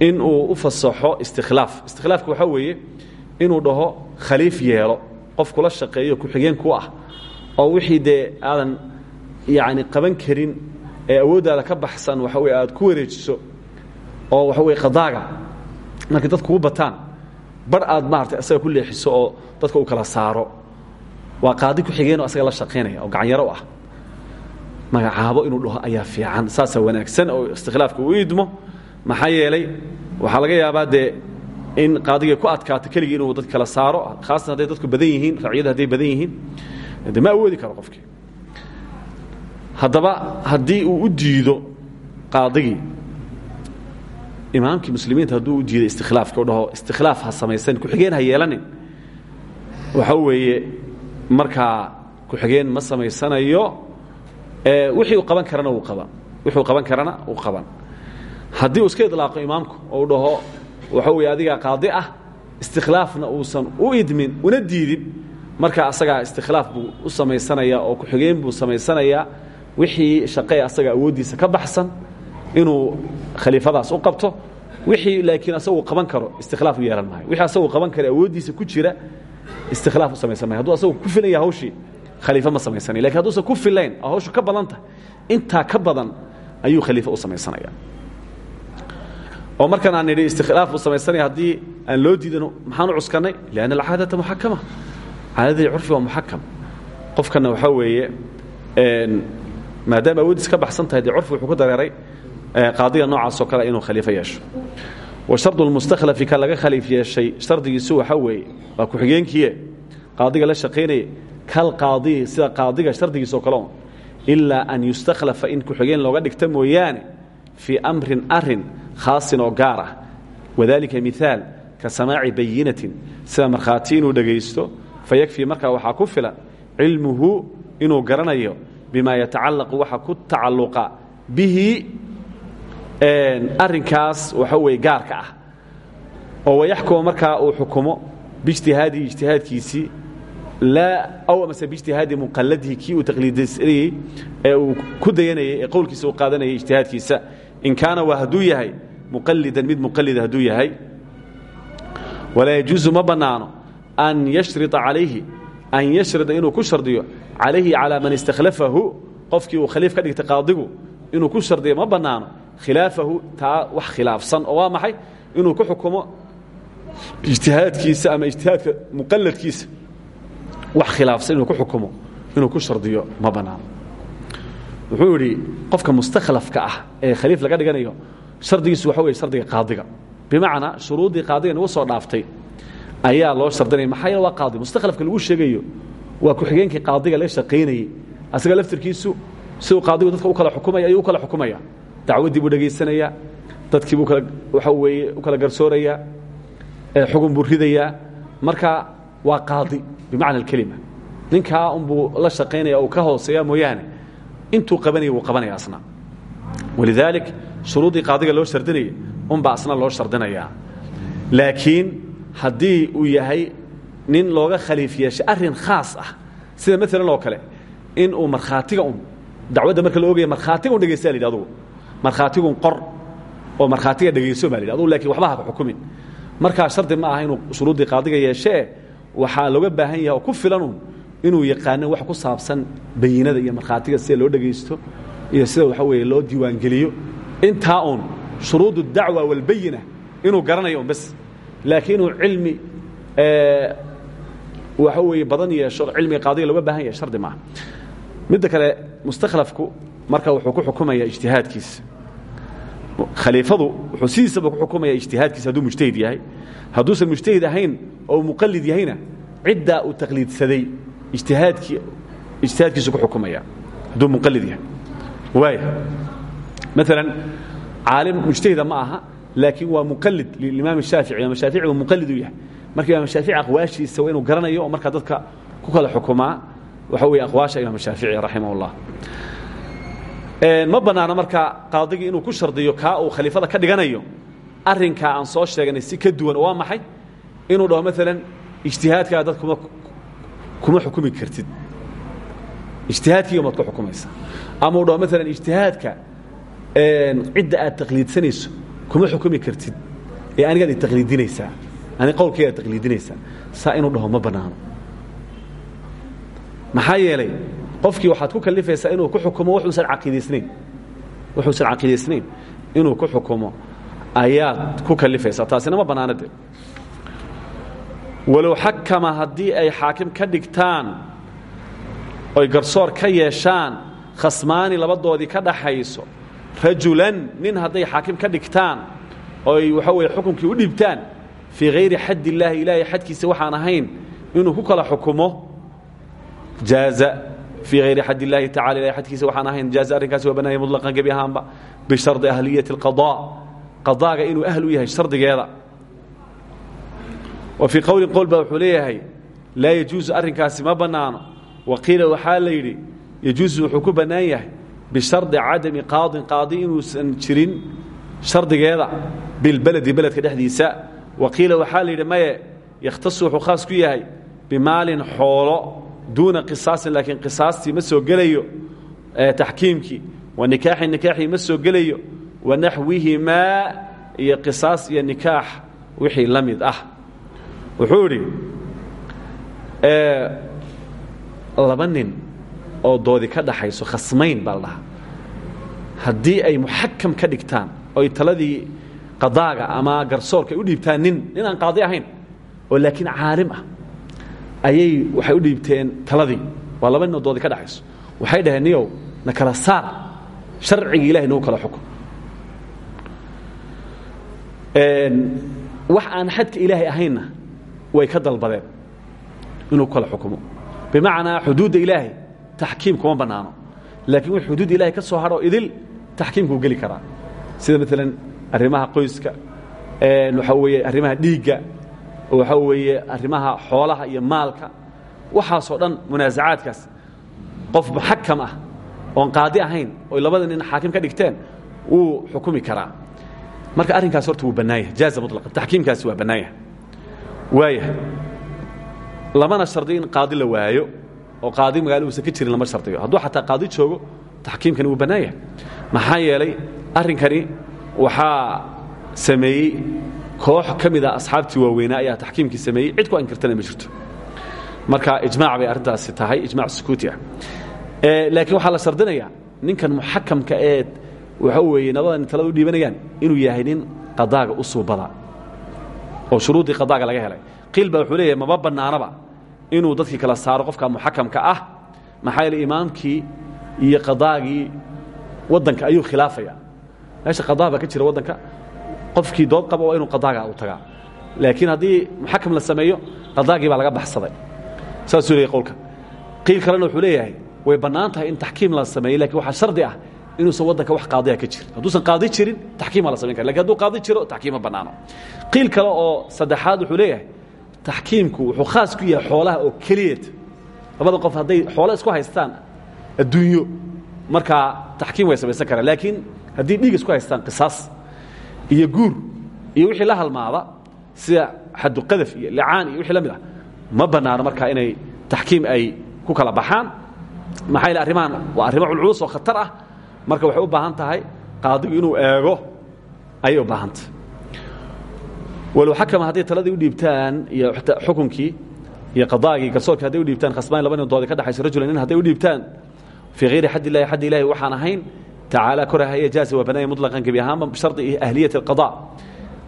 in uu u fasaxo istikhlaaf. Istikhlaafka waxaa weeye inuu dhaho khaliif yeelo qof kula shaqeeyo ku-xigeen ku ah oo wixii dee aadan yacni qaban karin ee awooddaada ka baxsan waxa weye aad ku wareejiso oo waxa weye qadaaga markay dad kugu bataan bar aad maarata asaga ku leexiso oo dadka uu kala saaro. Waa qaadi ku-xigeenoo asaga la shaqaynaya oo gacanyaro ah. Magacaabo inuu dhaho ayaa fiican saasaa wanaagsan oo istikhlaafka u idmo maxaa yeelay waxaa laga yaabaa dee in qaadigay ku adkaato keligii inuu dad kala saaro khaasatan hadday dadku badan yihiin raciyada hadday badan yihiin de ma awoodi karo qofkii haddaba haddii uu u diido qaadigii imaamkii muslimiinta hadduu u diido istikhlaafka u dhaho istikhlaaf ha samaysan ku-xigeen ha yeelanin. Waxa weeye markaa ku-xigeen ma samaysanayo wixii uu qaban karana wuu qaban. Wixii uu qaban karana uu qaban. Haddii uu iska idlaaqo imaamku oo u dhaho waxa weeye adigaa qaadi ah istikhlaafna uusan u idmin una diidin. Marka asagaa istikhlaaf buu u samaysanayaa oo ku-xigeen buu samaysanayaa wixii shaqee asaga awooddiisa ka baxsan inuu khaliifadaas u qabto wixii laakiin asagu qaban karo istikhlaaf u yeelan maayo. Wixii asagu qaban kara awooddiisa ku jira istikhlaaf u samaysan mayo hadduu asagu ku filanya hawshii khaliifo ma samaysanaya laakiin hadduusan ku filayn oo hawshu ka badan tahay intaa ka badan ayuu khaliifo u samaysanaya oo markan aan nidhi istikhlaaf buu samaysanaya haddii aan loo diidano maxaan u cuskannay lianna alcaadata muxakama. Caadadii curfi waa muxakam. Qofkana waxaa weeye maadaama awooddiis ka baxsan tahay dee curfi wuxuu ku dareeray qaadiga noocaasoo kale inuu khaliifo yeesho. Wa shardu lmustakhlafi ka laga khaliif yeeshay shardigiisu waxaa weeye waa ku-xigeenkiie qaadiga la shaqaynaya kalqaadiyi sida qaadiga shardigiisao kale un ilaa an yustakhlafa in ku-xigeen looga dhigta mooyaane fii amrin arrin khaasin oo gaar ah wadalika miaal ka samaaci bayinatin sida markhaati inuu dhegaysto fayakfii markaa waxaa ku filan cilmuhu inuu garanayo bima yatacallaqu waxa ku tacalluqa bihi arinkaas waxa weye gaarka ah oo wayaxkuma markaa uu xukumo biijtihaadihi ijtihaadkiisii aw amase biijtihaadi muqalladihi kii uu taqliidsanayey ee uu ku dayanayey ee qowlkiisa ijtihaadkiisa in kaana waa hadduu yahay muqalidan mid muqalida hadduu yahay walaa yajuusu ma bannaano an yashria calayhi an yashrida inuu ku shardiyo calayhi calaa man istakhlafahu qofkii uu khaliif ka dhigtay qaadigu ku shardiyo ma bannaano khilaafahu taa wax khilaafsan oo waa maxay? Inuu ku xukumo ijtihaadkiisa ama ijtihaadka muqaladkiisa wax khilaafsan inuu ku xukumo inuu ku shardiyo ma bannaano wuxuu yidhi qofka mustakhlafka ah ee khaliif laga dhiganayo shardigiisu waxa weye shardiga qaadiga. Bimacnaa shuruuddii qaadiga nagu soo dhaaftay ayaa loo shardinaya maxaa yeele waa qaadi. Mustakhlafka lagu sheegayo waa ku-xigeenkii qaadiga laga shaqaynayey asaga laftirkiisu siduu qaadigu dadka u kala xukumaya ayuu u kala xukumaya. Dacwaddii buu dhegaysanayaa dadkii buu waxa weeye u kala garsoorayaa xugun buu ridayaa marka waa qaadi bimacna alkelima ninkaa unbuu la shaqaynaya uu ka hooseeya mooyaane intuu qabanaya wuu qabanaya asna. Walidaalik shuruuddii qaadiga loo shardinayay unbaa asna loo shardinayaa. Laakiin haddii uu yahay nin looga khaliif yeeshay arrin khaas ah sida maalan oo kale in uu markhaatiga un dacwadda marka la ogaya markhaatiga un dhegaysta la yidhi adugu. Markhaatigun qor oo markhaatiga dhegayso baa la yidhi adugu laakiin waxba haka xukumin. Markaa shardi ma aha inuu shuruuddii qaadiga yeeshee waxaa looga baahan yahay oo ku filanun inuu yaqaano wax ku saabsan bayinada iyo markhaatiga sida loo dhegaysto iyo sida waxa weeye loo diiwaangeliyo. Intaa uun shuruud اdacwa wاlbayina inuu garanayo bas. Laakiin inuu cilmi waxa weeye badan yeesho cilmiga qaadiga looga baahan yahay shardi maaha. Midda kale mustakhlafku marka wuxuu ku xukumaya ijtihaadkiisa khaliifadu wuxuu sidiisaba ku xukumaya ijtihaadkiisa hadduu mujtahid yahay. Hadduusan mujtahid ahayn oo muqalid yahayna ciddaa uu taqliidsaday ijtihaadkii ijtihaadkiisu ku xukumaya. Hadduu muqalid yahay. Waaya maalan caalim mujtahida ma aha laakiin waa muqalid limaam shaafici imaam shaafici uu muqalid u yahay. Marka imaam shaafici aqwaashiisa waa inuu garanayo oo markaa dadka ku kala xukumaa waxa weeye aqwaasha imaam shaafici raximah اllah ma bannaano marka qaadigii inuu ku shardiyo kaa uu khaliifada ka dhiganayo arrinkaa aan soo sheeganay si ka duwan oo waa maxay? Inuu dhaho maalan ijtihaadkaa dad kuma xukumi kartid. Ijtihaadkiiga maad ku xukumaysaa ama uu dhaho maalan ijtihaadka cidda aad taqliidsanayso kuma xukumi kartid. Ee anigaad i taqliidinaysaa. Ani qowlkayga ad taqliidinaysaa. Saa inuu dhaho ma bannaano maxaa yeelay qofkii waxaad ku kalifaysaa inuu ku xukumo wuuusan aqiidaysnayn wuxuusan caqiidaysnayn. Inuu ku xukumo ayaad ku kalifaysaa taasina ma bannaana de walow xakama haddii ay xaakim ka dhigtaan oy garsoor ka yeeshaan khasmaani labadoodii ka dhaxayso rajulan nin hadday xaakim ka dhigtaan oy waxa weye xukunkii u dhiibtaan fii hayri xadd illaahi ilaahay xadkiisa waxaan ahayn inuu ku kala xukumo jaaza fii hayri xadd illaahi tacala ilahay xadkiisa waxaan ahayn jaaza arrinkaasi waa bannaaya mutlaqan gebi ahaanba bishardi ahliyati alqadaa qadaaga inuu ahl u yahay shardigeeda wa fii qowlin qowl baa wuxuu leeyahay laa yajuusu ma bannaano. Wa qiila waxaa la yidhi yajuusu wuxuu ku bannaan yahay bishardi cadami qaadin qaadi inuusan jirin shardigeeda bilbeledi beledka dhexdiisa. Wa qiila waxaa la yidhi maye yakhtasu ku yahay bimaalin xoolo duuna qisaasin laakiin qisaastii ma soo gelayo taxkiimkii. Wa nikaaxin nikaaxii ma soo gelayo wa naxwihimaa iyo qisaas iyo nikaax wixii la ah wuxuu idhi laba nin oo doodi ka dhaxayso khasmayn baa la dhahaa. Haddii ay muxakam ka dhigtaan oy taladii qadaaga ama garsoorka ay u dhiibtaan nin nin aan qaadi ahayn oo laakiin caalim ah ayay waxay u dhiibteen taladii. Waa laba nin oo doodi ka dhaxayso. Waxay dhaheen niyow na kala saar. Sharcigii ilahay nagu kala xukum. Wax aan xadka ilaahay ahaynna way ka dalbadeen inuu kala xukumo. Bimacnaa xuduudda ilaahay taxkiim kuma bannaano. Laakiin wix xuduud ilahay ka soo hadho idil taxkiimkuu geli karaa. Sida maalan arrimaha qoyska waxaa weeye arrimaha dhiigga waxaa weeye arrimaha xoolaha iyo maalka. Waxaasoo dhan munaasacaadkaas qof muxakam ah oon qaadi ahayn oy labada nin xaakim ka dhigteen wuu xukumi karaa. Marka arrinkaas horta wuu bannaanyah jaaza muطlaqan taxkiimkaasi waa bannaanyah waaya lamana shardiyo in qaadi la waayo oo qaadi magaalo uusan ka jirin lama shardiyo. Hadduu xataa qaadi joogo taxkiimkani wuu bannaan yahay. Maxaa yeelay arrinkani waxaa sameeyey koox ka mid a asxaabtii waaweynaa ayaa taxkiimkii sameeyey. Cid ku ankirtana ma jirto. Marka ijmaac bay arrintaasi tahay ijmac sukuuti ah laakiin waxaa la shardinayaa ninkan muxakamka ee waxa weeye nabadan talada u dhiibanayaan inuu yahay nin qadaaga u suubada oo shuruuddii qadaaga laga helay. Qiil baa wuxuu leeyahay maba bannaanaba inuu dadkii kala saaro qofka muxakamka ah maxaa yeele imaamkii iyo qadaagii waddanka ayuu khilaafaya. Meesha qadaa baa ka jira waddanka. Qofkii dood qaba waa inuu qadaaga u tagaa. Laakiin haddii muxakam la sameeyo qadaagii baa laga baxsaday. Saasuu leeyahy qowlka. Qiil kalena wuxuu leeyahay way bannaan tahay in taxkiim la sameeyo lakiin waxaa shardi ah inuusan waddanka wax qaadiya ka jirin. Hadduusan qaadi jirin taxkiim waa la samayn kara laakiin hadduu qaadi jiro taxkiim ma bannaano qiil kale oo saddexaad wuxuu leeyahay taxkiimku wuxuu khaas ku yahay xoolaha oo keliyad labada qof hadday xoolo isku haystaan adduunyo markaa taxkiim way samaysan karaan. Laakiin haddii dhiig isku haystaan qisaas iyo guur iyo wixii la halmaada sida xaduqadaf iyo licaan iyo wixii la mid ah ma bannaano markaa inay taxkiim ay ku kala baxaan. Maxaa yaele arrimahan waa arrimo culculus oo khatar ah marka waxay u baahan tahay qaadigu inuu eego ayay u baahan tahay. Walow xakama hadday taladii u dhiibtaan iyo xukunkii iyo qadaagii garsoorkii hadday u dhiibtaan khasbaan laba nin doodi ka dhexayso rajulan nin hadday u dhiibtaan fii hayri xad illahi xaddi ilahi waxaan ahayn tacaala korahaya jaaza waa banaaya muطlaqan gebi ahaanba bishardi ahliyati اlqada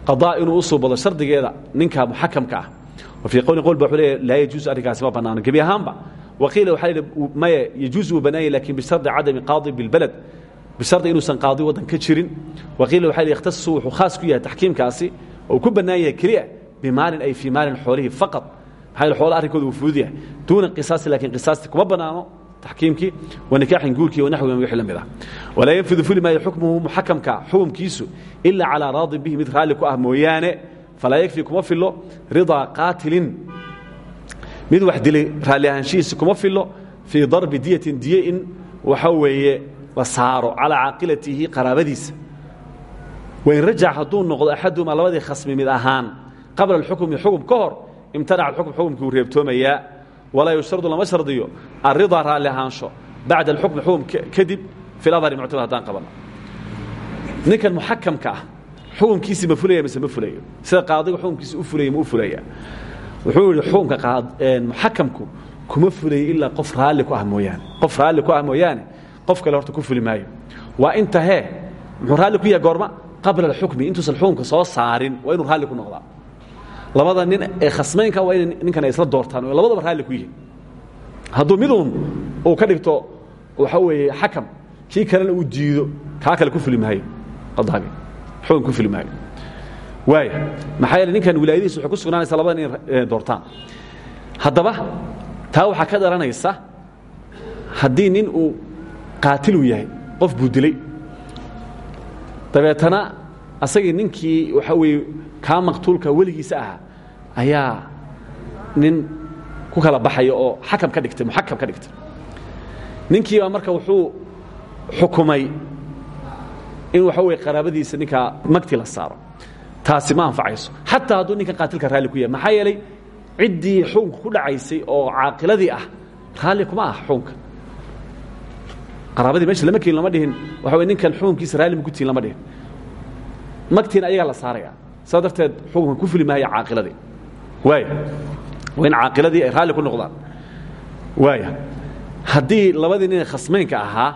qadaa inuu u suubado shardigeeda ninka muxakamka ah. Wa fii qowlin qowl ba wuxuu leeyahy laa yajuusu arrinkaasi ma bannaano gebi ahaanba. Waqiila waxaa yidhi maya yajuusu wuu bannaayay laakiin bishardi cadami qaadi bilbaled bishardi inuusan qaadi waddan ka jirin. Waqiila waxaa yidhi ikhtasu wuxuu khaas ku yahay taxkiimkaasi oo ku bannaan yahay keliya bimaalin ay fii maalin xoolihi faqad maxaa xoolo arrinkooda wuu fudud yahay. Duuna qisaasi laakiin qisaasti kuma bannaano taxkiimkii wa nikaaxin guurkii wa naxwi wixii la mid ah. Walaa yanfidu fuli maayo xukmuhu muxakamka xukumkiisu ila calaa raadin bihi mid raalli ku ah mooyaane falaa yakfi kuma filo ridaa qaatilin mid wax dilay raalli ahaanshihiisa kuma filo fii darbi diyatin diye in waxa weeye la saaro calaa caaqilatihi qaraabadiisa. Wain rajac hadduu noqdo axaduhumaa labadii khasmi mid ahaan qabla alxukmi xukum ka hor imtanaca alxukm xukumkii uu reebtoomayaa walaa yushtardu lama shardiyo alridaa raalli ahaansho bacda alxukmi xukum kadib fi ladhari muctamad haddaan qabanno ninkan muxakamka ah xukumkiisii ma fulaya mise ma fulayo sida qaadiga xukumkiisi u fulaya ma u fulaya wuxuu yidhi xukumka muxakamku kuma fulayo ilaa qof raalli ku ah mooyaane qof raalli ku ah mooyaane qof kale horta ku fuli maayo waa inta hee muxuu raalli ku yahay goorma qabla alxukmi intuusan xukumka soo saarin waa inuu raalli ku noqdaa. Labada nin ee khasmaynka waa inay ninkan ay isla doortaan oo labadaba raalli ku yihiin hadduu miduun uu ka dhigto waxa weeye xakam kii kalena uu diido kaa kale ku fuli maayo qadaagi xukum ku fuli maayo waaya maxaa yeele ninkan wilaayadiisa waxay ku sugnaanaysa labada inay doortaan. Haddaba taa waxaa ka dhalanaysa haddii nin uu qaatilu yahay qof buu dilay. Dabeetana asagii ninkii waxaa weeye kaa maqtuulka weligiisa ahaa ayaa nin ku kala baxaya oo xakam ka dhigtay muxakam ka dhigtay. Ninkiibaa marka wuxuu xukumay in waxa weye qaraabadiisa ninkaa magti la saaro taasi ma anfacayso. Xataa hadduu ninkan qaatilka raalli ku yahay maxaa yeelay ciddii xukunka ku dhacaysay oo caaqiladii ah raalli kuma ah xukunka qaraabadii meesha lama keenin lama dhihin. Waxa weye ninkan xukunkiisa raalli ma ku tihin lama dhihin. Magtiina ayagaa la saaraya. Saa darteed xukunka ku fuli maaya caaqiladii. Waaya waa in caaqiladii ay raalli ku noqdaan. Waaya haddii labadii nin khasmaynka ahaa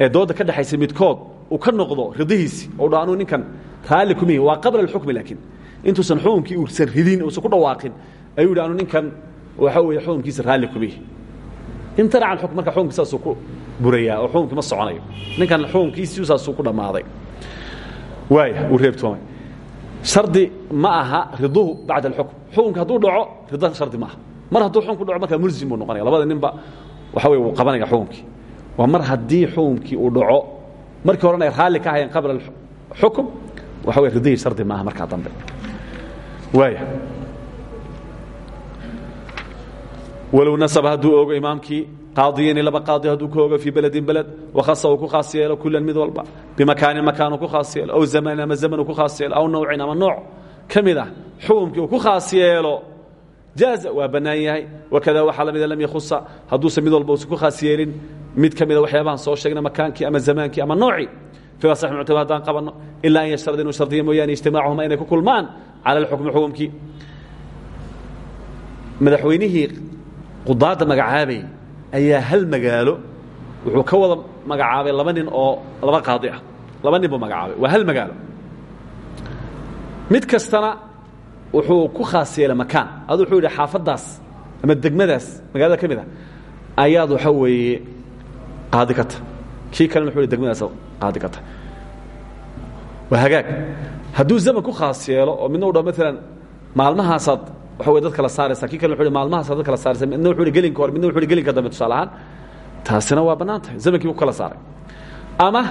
ee dooda ka dhexaysay midkood uu ka noqdo ridihiisi oo dha anuu ninkan raalli kuma yihiin waa qabla alxukmi laakiin intuusan xukunkii uusan ridin uusan ku dhawaaqin ayuu yidhi anu ninkan waxa weeye xukunkiisa raalli kuma yihiin imtanaca alxukm marka xukunkii saasuu ku burayaa oo xukunkii ma soconayo. Ninkan xukunkiisii saasuu ku dhammaaday. Waaya uu reebtoomay shardi ma aha riduhu bacda alxukm xukunka hadduu dhaco rida shardi maaha mar hadduu xukum ku dhaco markaa mulzim buu noqonaya labada ninba waxa wey wuu qabanaya xukumkii waa mar haddii xukumkii uu dhaco markii horena ay raalli ka ahayeen qabla xukum waxa wey ridihii shardi maaha markaa dambe. Waaya walow nasaba hadduu ogo imaamkii qaadiyani laba qaadi hadduu ku ogo fii beledin beled wakhasa uu ku khaas yeelo kulan mid walba bimakaanin makaan uu ku khaas yeelo aw zamanin ama zaman uu ku khaas yeelo aw nawcin ama nooc ka mid ah xukumkii uu ku khaas yeelo jaaza waa bannaan yahay wakada waxaa la mida lam yakhusa hadduusan mid walba uusan ku khaas yeelin mid ka mida waxyaabahan soo sheegna makaankii ama zamaankii ama noocii fii asax muctamad haddaan qabanno ilaa an yashtarad inuu shardiya mooyaane ijtimaacuhuma inay ku kulmaan cala alxukmi xukumkii madaxweynihii qudaadda magacaabayay ayaa hal magaalo wuxuu ka wada magacaabay laba nin oo laba qaadi ah. Laba nin buu magacaabay. Waa hal magaalo. Mid kastana wuxuu ku khaas yeelay makaan. Adu wuxuu yidhi xaafaddaas ama degmadaas magaalada ka mid ah ayaad waxa weeye qaadi ka tahy kii kalena wuxuu yidhi degmadaas qaadi ka tahy waa hagaag. Hadduu zaman ku khaas yeelo oo midna u dhaho maalan maalmahaasaad waxa wey dad kala saaraysa kii kale wuxu uhi maalmahaasaad dad kala saaraysa midna wuxu uhi gelinka hore midna wuxu uhi gelinka dambe tusaale ahaan taasina waa bannaan tahay. Zamankii buu kala saaray. Ama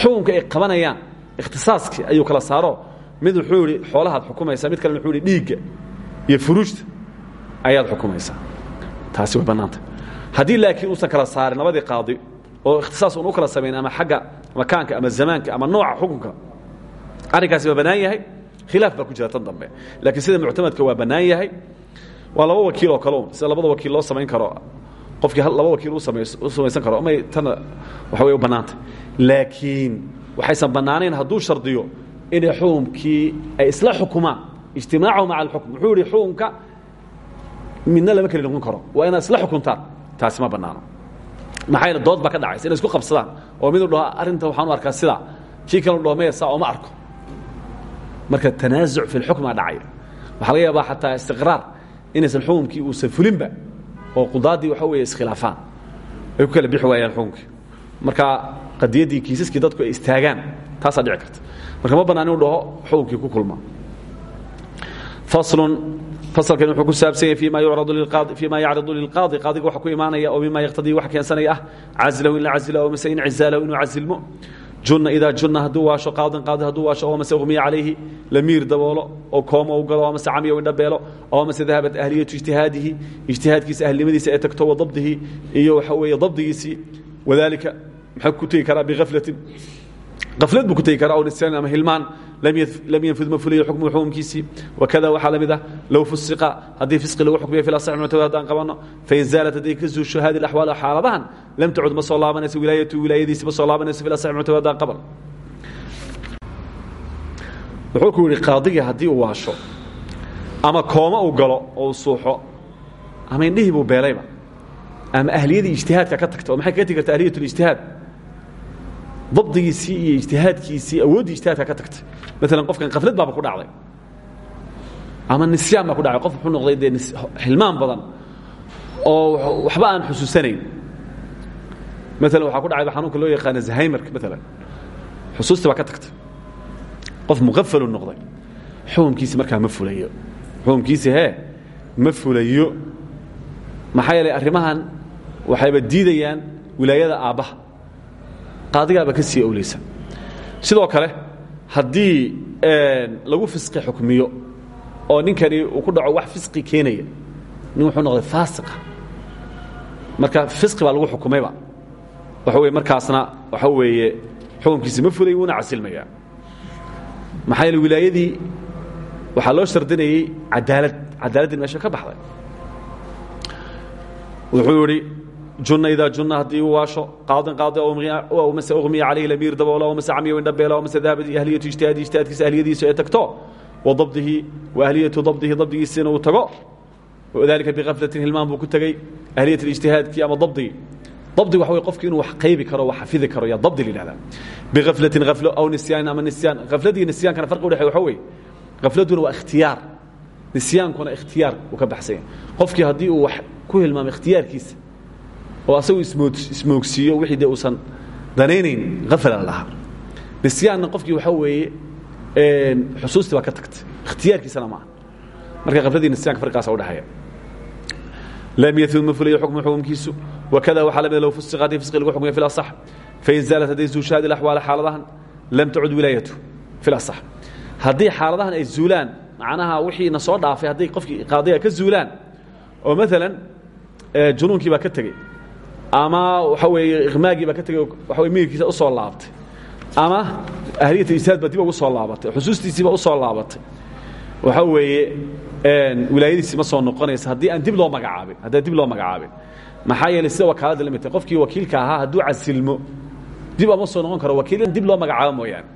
xukunka ay qabanayaan ikhtisaaskii ayuu kala saaro. Mid wuxuu idhi xoolahaad xukumaysaa. Mid kalena wuxuu ihi dhiigga iyo furuujta ayaad xukumaysaa. Taasi way bannaantah haddii laakiin uusan kala saarin labadii qaadi oo ikhtisaas uun u kala samayn ama xagga makaanka ama zamaanka ama nooca xukunka arrinkaasi waa bannaan yahay khilaaf baa ku jira tan dambe. Laakiin sida muctamadka waa bannaan yahay waa laba wakiil oo kale un sida labada wakiil loo samayn karo qofkii laba wakiil u samaysan karo may tana waxa way u bannaantah laakiin waxaysan bannaanayn hadduu shardiyo inay xukumkii ay isla xukumaan ijtimaacahu maca alxukm wuxuu yihi xukumka midna lama keli noqon karo. Waa inaad isla xukuntaan. Taasi ma bannaano. Maxaa yeele dood baa ka dhacaysa inay isku qabsadaan oo miduu dhaho arrintan waxaan u arkaa sidaa. Kii kaleu dhaho maya saa ooma arko marka tanaasuc fi lxukmaa dhacaya waxaa laga yaabaa xataa istiqraar inaysan xukumkii uusan fulinba oo qudaaddii waxa weeye iskhilaafaan. Ay ku kala bixi waayaan xukumkii. Marka qadiyaddii kiisaskii dadku ay istaagaan taasaa dhici karta. Marka ma bannaan inu dhaho xukunkii ku kulma. Faslun fasalkan wuxuu ku saabsan yahay fima yucradu liqaadi fima yacridu lilqaadi qaadiga waxa ku imaanaya oo mima yaqtadii wax keensanaya ah. Caslahu in la casila oo mase in cizaalahu inuu casilmo junna idaa junna hadduu waasho qaadin qaadi hadduu waasho oo mase umiya calayhi lamiir daboolo oo kooma u galo oo mase camiya indhabeelo oo mase dahabat ahliyatu ijtihaadihi ijtihaadkiisa ahlnimadiisa ee tagto wa dabdihi iyo waxa weeye dabdigiisii wadaalika maxaa ku tegi karaa biaflatin aflad buu ku tegi karaa nisyan ama hilmaan lam yanfud ma fuliyo xukmuhu xukumkiisii. Wakada waxaa la mid ah low fusiqa haddii fisqi lagu xukmiyo fi asax muctamad haddaan qabanno fain zaalat hadday ka zuusho hadi axwaal xaaladahan lam tacud ma soo laabanayso wilaayatu wilaayadiisi ma soo laabanayso fi asax muctamad haddaan qaban. Wuxuu ku yidhi qaadigii haddii uu waasho ama kooma uu galo oo uu suuxo ama indhihii buu beelayba ama ahliyadii ijtihaadka ka tagta oo maxay kaga tegi karta ahliyat lijtihaad dabdigiisii iyo ijtihaadkiisii awooddii ijtihaadka ka tagtay. Maalan qofkan kaflad baaba ku dhacday. Ama nisyaan baa ku dhacay qof wuxuu noqday dee xilmaan badan oo waxba aan xusuusanayn. Maalan waxaa ku dhacay xanuunka loo yaqaana zahaymarka maalan xusuustii baa ka tagtay. Qof muqafalu noqday. Xukumkiisi markaa ma fulayo xukumkiisi hee ma fulayo maxaa yeelay arrimahan waxayba diidayaan wilaayada aabbaha qaadigaaba ka sii owleysa. Sidoo kale haddii lagu fisqi xukmiyo oo ninkani uu ku dhaco wax fisqi keenaya nin wuxuu noqday faasiqa. Marka fisqi baa lagu xukumayba. Waxa weye markaasna waxa weeye xukunkiisi ma fulay wuuna casilmaya. Maxaa yeele wilaayadii waxaa loo shardinayey cadaalad cadaaladdii meesha ka baxday. Wuxuu idhi junna idaa junna haddii uu waasho qaadin qaadi oo mase umiya calayhi lamiir daboola oo mase camiya indhabeela mase dahabad ahliyatu ijtihaadi ijtihaadkiisa ahliyadiisu ay tagto wa dabdihi wa ahliyatu dabdihi dabdigiisiina uu tago. Wadalika bikaflatin hilmaan buu ku tegey ahliyat ijtihaadkii ama dabdigii dabdi waxa wey qofki inuu wax qaybi karo wax xafidi karo yaa dabdi la yidhahdaa. Bikaflatin aflo aw nisyaanin ama nisyaan. Kafladii nisyaankana farqi udhexey waxa weeye. Kafladuna waa ikhtiyaar. Nisyaankuna ikhtiyaar uu ka baxsan yahay. Qofkii haddii uu wax ku hilmaamo ikhtiyaarkiisa oo asagu ismoogsiiyo wixii dee uusan danaynayn afala lahaa. Nisyaanna qofkii waxaa weeye xusuustii baa ka tagtay. Ikhtiyaarkiisana maaha marka kafladii nisyaanka farqigaasa udhexeeya lam yahbut ma fulayo xukmu xukumkiisu. Wakada waxaa la mid low fusiqa haddii fisqi lagu xukmiya fi lasax fain zaalat hadday zuusha hadi axwaala xaaladahan lam tacud wilaayatu fi lasax haddii xaaladahan ay zuulaan macnaha wixiina soo dhaafay hadday qofkii qaadiga ka zuulaan oo maalan junuunkii baa ka tegey ama waxa weeye ikhmaagii baa ka tegey waxa wey miyirkiisa u soo laabtay. Ama ahliyat isaad baa dib ugu soo laabatay xusuustiisiiba u soo laabatay. Waxa weeye wilaayadiisi ma soo noqonaysa. Haddii aan dib loo magacaabin haddaan dib loo magacaabin maxaa yeelay sida wakaaladda la qofkii wakiilka ahaa hadduu casilmo dib ama soo noqon karo. Wakiil dib loo magacaabo mooyaane.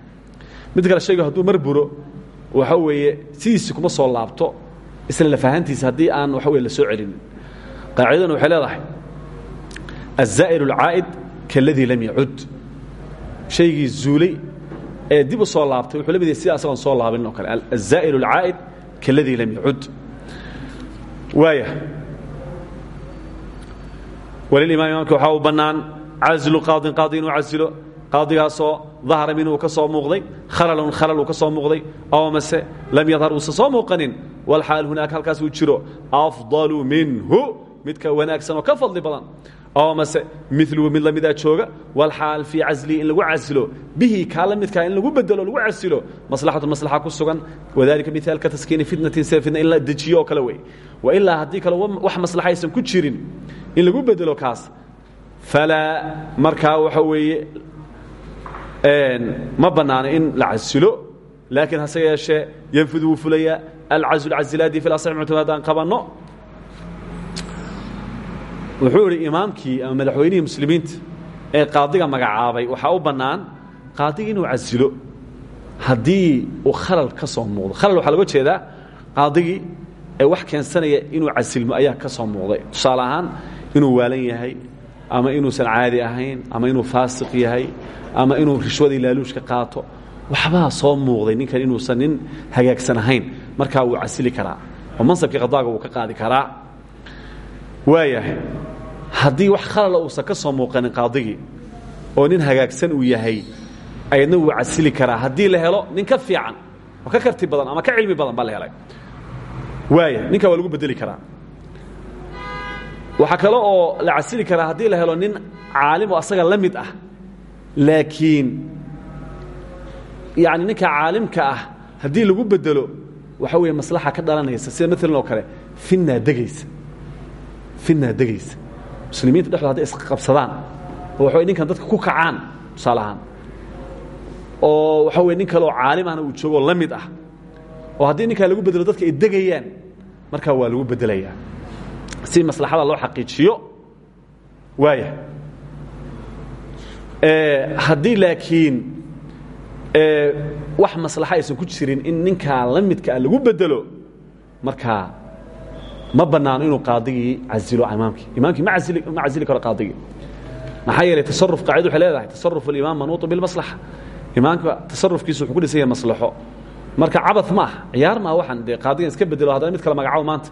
Mid kale shaygu hadduu mar buro waxa weeye sidiisi kuma soo laabto. Isla lafahantiisa haddii aan waxa weye la soo celinin qaacidaduna waxay leedahay الزائر العاa'د kaladii lam yacud shaygii zuulay ee dib u soo laabtay wuxuu la mid yahay sida asagoon soo laabin oo kale الزائر العاa'د kaladii lam yacud waaya walimaam imaamka waxaa u bannaan caslu qaadin qaadi inuu casilo qaadigaasoo dahara minhu ka soo muuqday khalalun khalal uu ka soo muuqday aw mase lam yadhar uusan soo muuqanin walxaal hunaaka halkaas uu jiro afdalu minhu midka wanaagsan oo ka fadli badan oo mase miluhu mid lamidaa jooga walxaal fii caslihi in lagu casilo bihi kaa la in lagu bedelo lagu casilo maslaxatu maslaxa ku sugan wadalika miaalka taskiini fitnatin sida fitna in la dejiyo wey. Wailaa haddii wax maslaxa aysan ku jirin in lagu bedelo kaas falaa markaa waxa weeye ma bannaano in la casilo laakiin hase yeeshee yanfud wuu fulayaa alcazl casilaadi fi asax muctamad aan qabanno wuxuu idhi imaamkii ama madaxweynihii muslimiinta ee qaadiga magacaabay waxaa u bannaan qaadiga inuu casilo. Haddii uu khalal ka soo muuqdo. Khalal waxaa loga jeedaa qaadigii ee wax keensanaya inuu casilmo ayaa ka soo muuqday. Tusaale ahaan inuu waalan yahay ama inuusan caadi ahayn ama inuu faasiq yahay ama inuu rishwadii laaluushka qaato waxbaa soo muuqday ninkan inuusan nin hagaagsan ahayn. Markaa wuu casili karaa oo mansabkii qadaaga wuu ka qaadi karaa. Waayahay haddii wax khalala uusan ka soo muuqanin qaadigii oo nin hagaagsan uu yahay ayadna wuu casili karaa. Haddii la helo nin ka fiican oo ka karti badan ama ka cilmi badan baa la helay. Waaya ninkaa waa lagu bedeli karaa. Waxaa kale oo la casili karaa haddii la helo nin caalim oo asaga la mid ah. Laakiin yani ninka caalimka ah haddii lagu bedelo waxa weeye maslaxa ka dhalanaysa. Sida maalan oo kale finaa degaysa. Finaa degaysa muslimiinta dhexdooda hadday isqabsadaan oo waxa ninkan dadka ku kacaan tusaale ahaan oo waxa weye nin kale oo caalim ahna uu joogoo la mid ah oo haddii ninkaa lagu bedelo dadka ay degayaan markaa waa lagu bedelayaa. Si maslaxada loo xaqiijiyo waaya haddii laakiin wax maslaxa aysan ku jirin in ninkaa la midkaa lagu bedelo markaa ma bannaano inuu qaadigii casilo imaamkii. Imaamkii ma asili ma casili karo qaadigii. Maxaa yeelay tasaruf qaacida waxay leedahay tasaruf alimaam manuutu bilmaslaxa. Imaamka tasarufkiisu wuxuu ku dhisan yahay maslaxo. Marka cabad ma aha ciyaar maaha waxaan dee qaadigan iska bedelo haddana mid kale magacaabo maanta.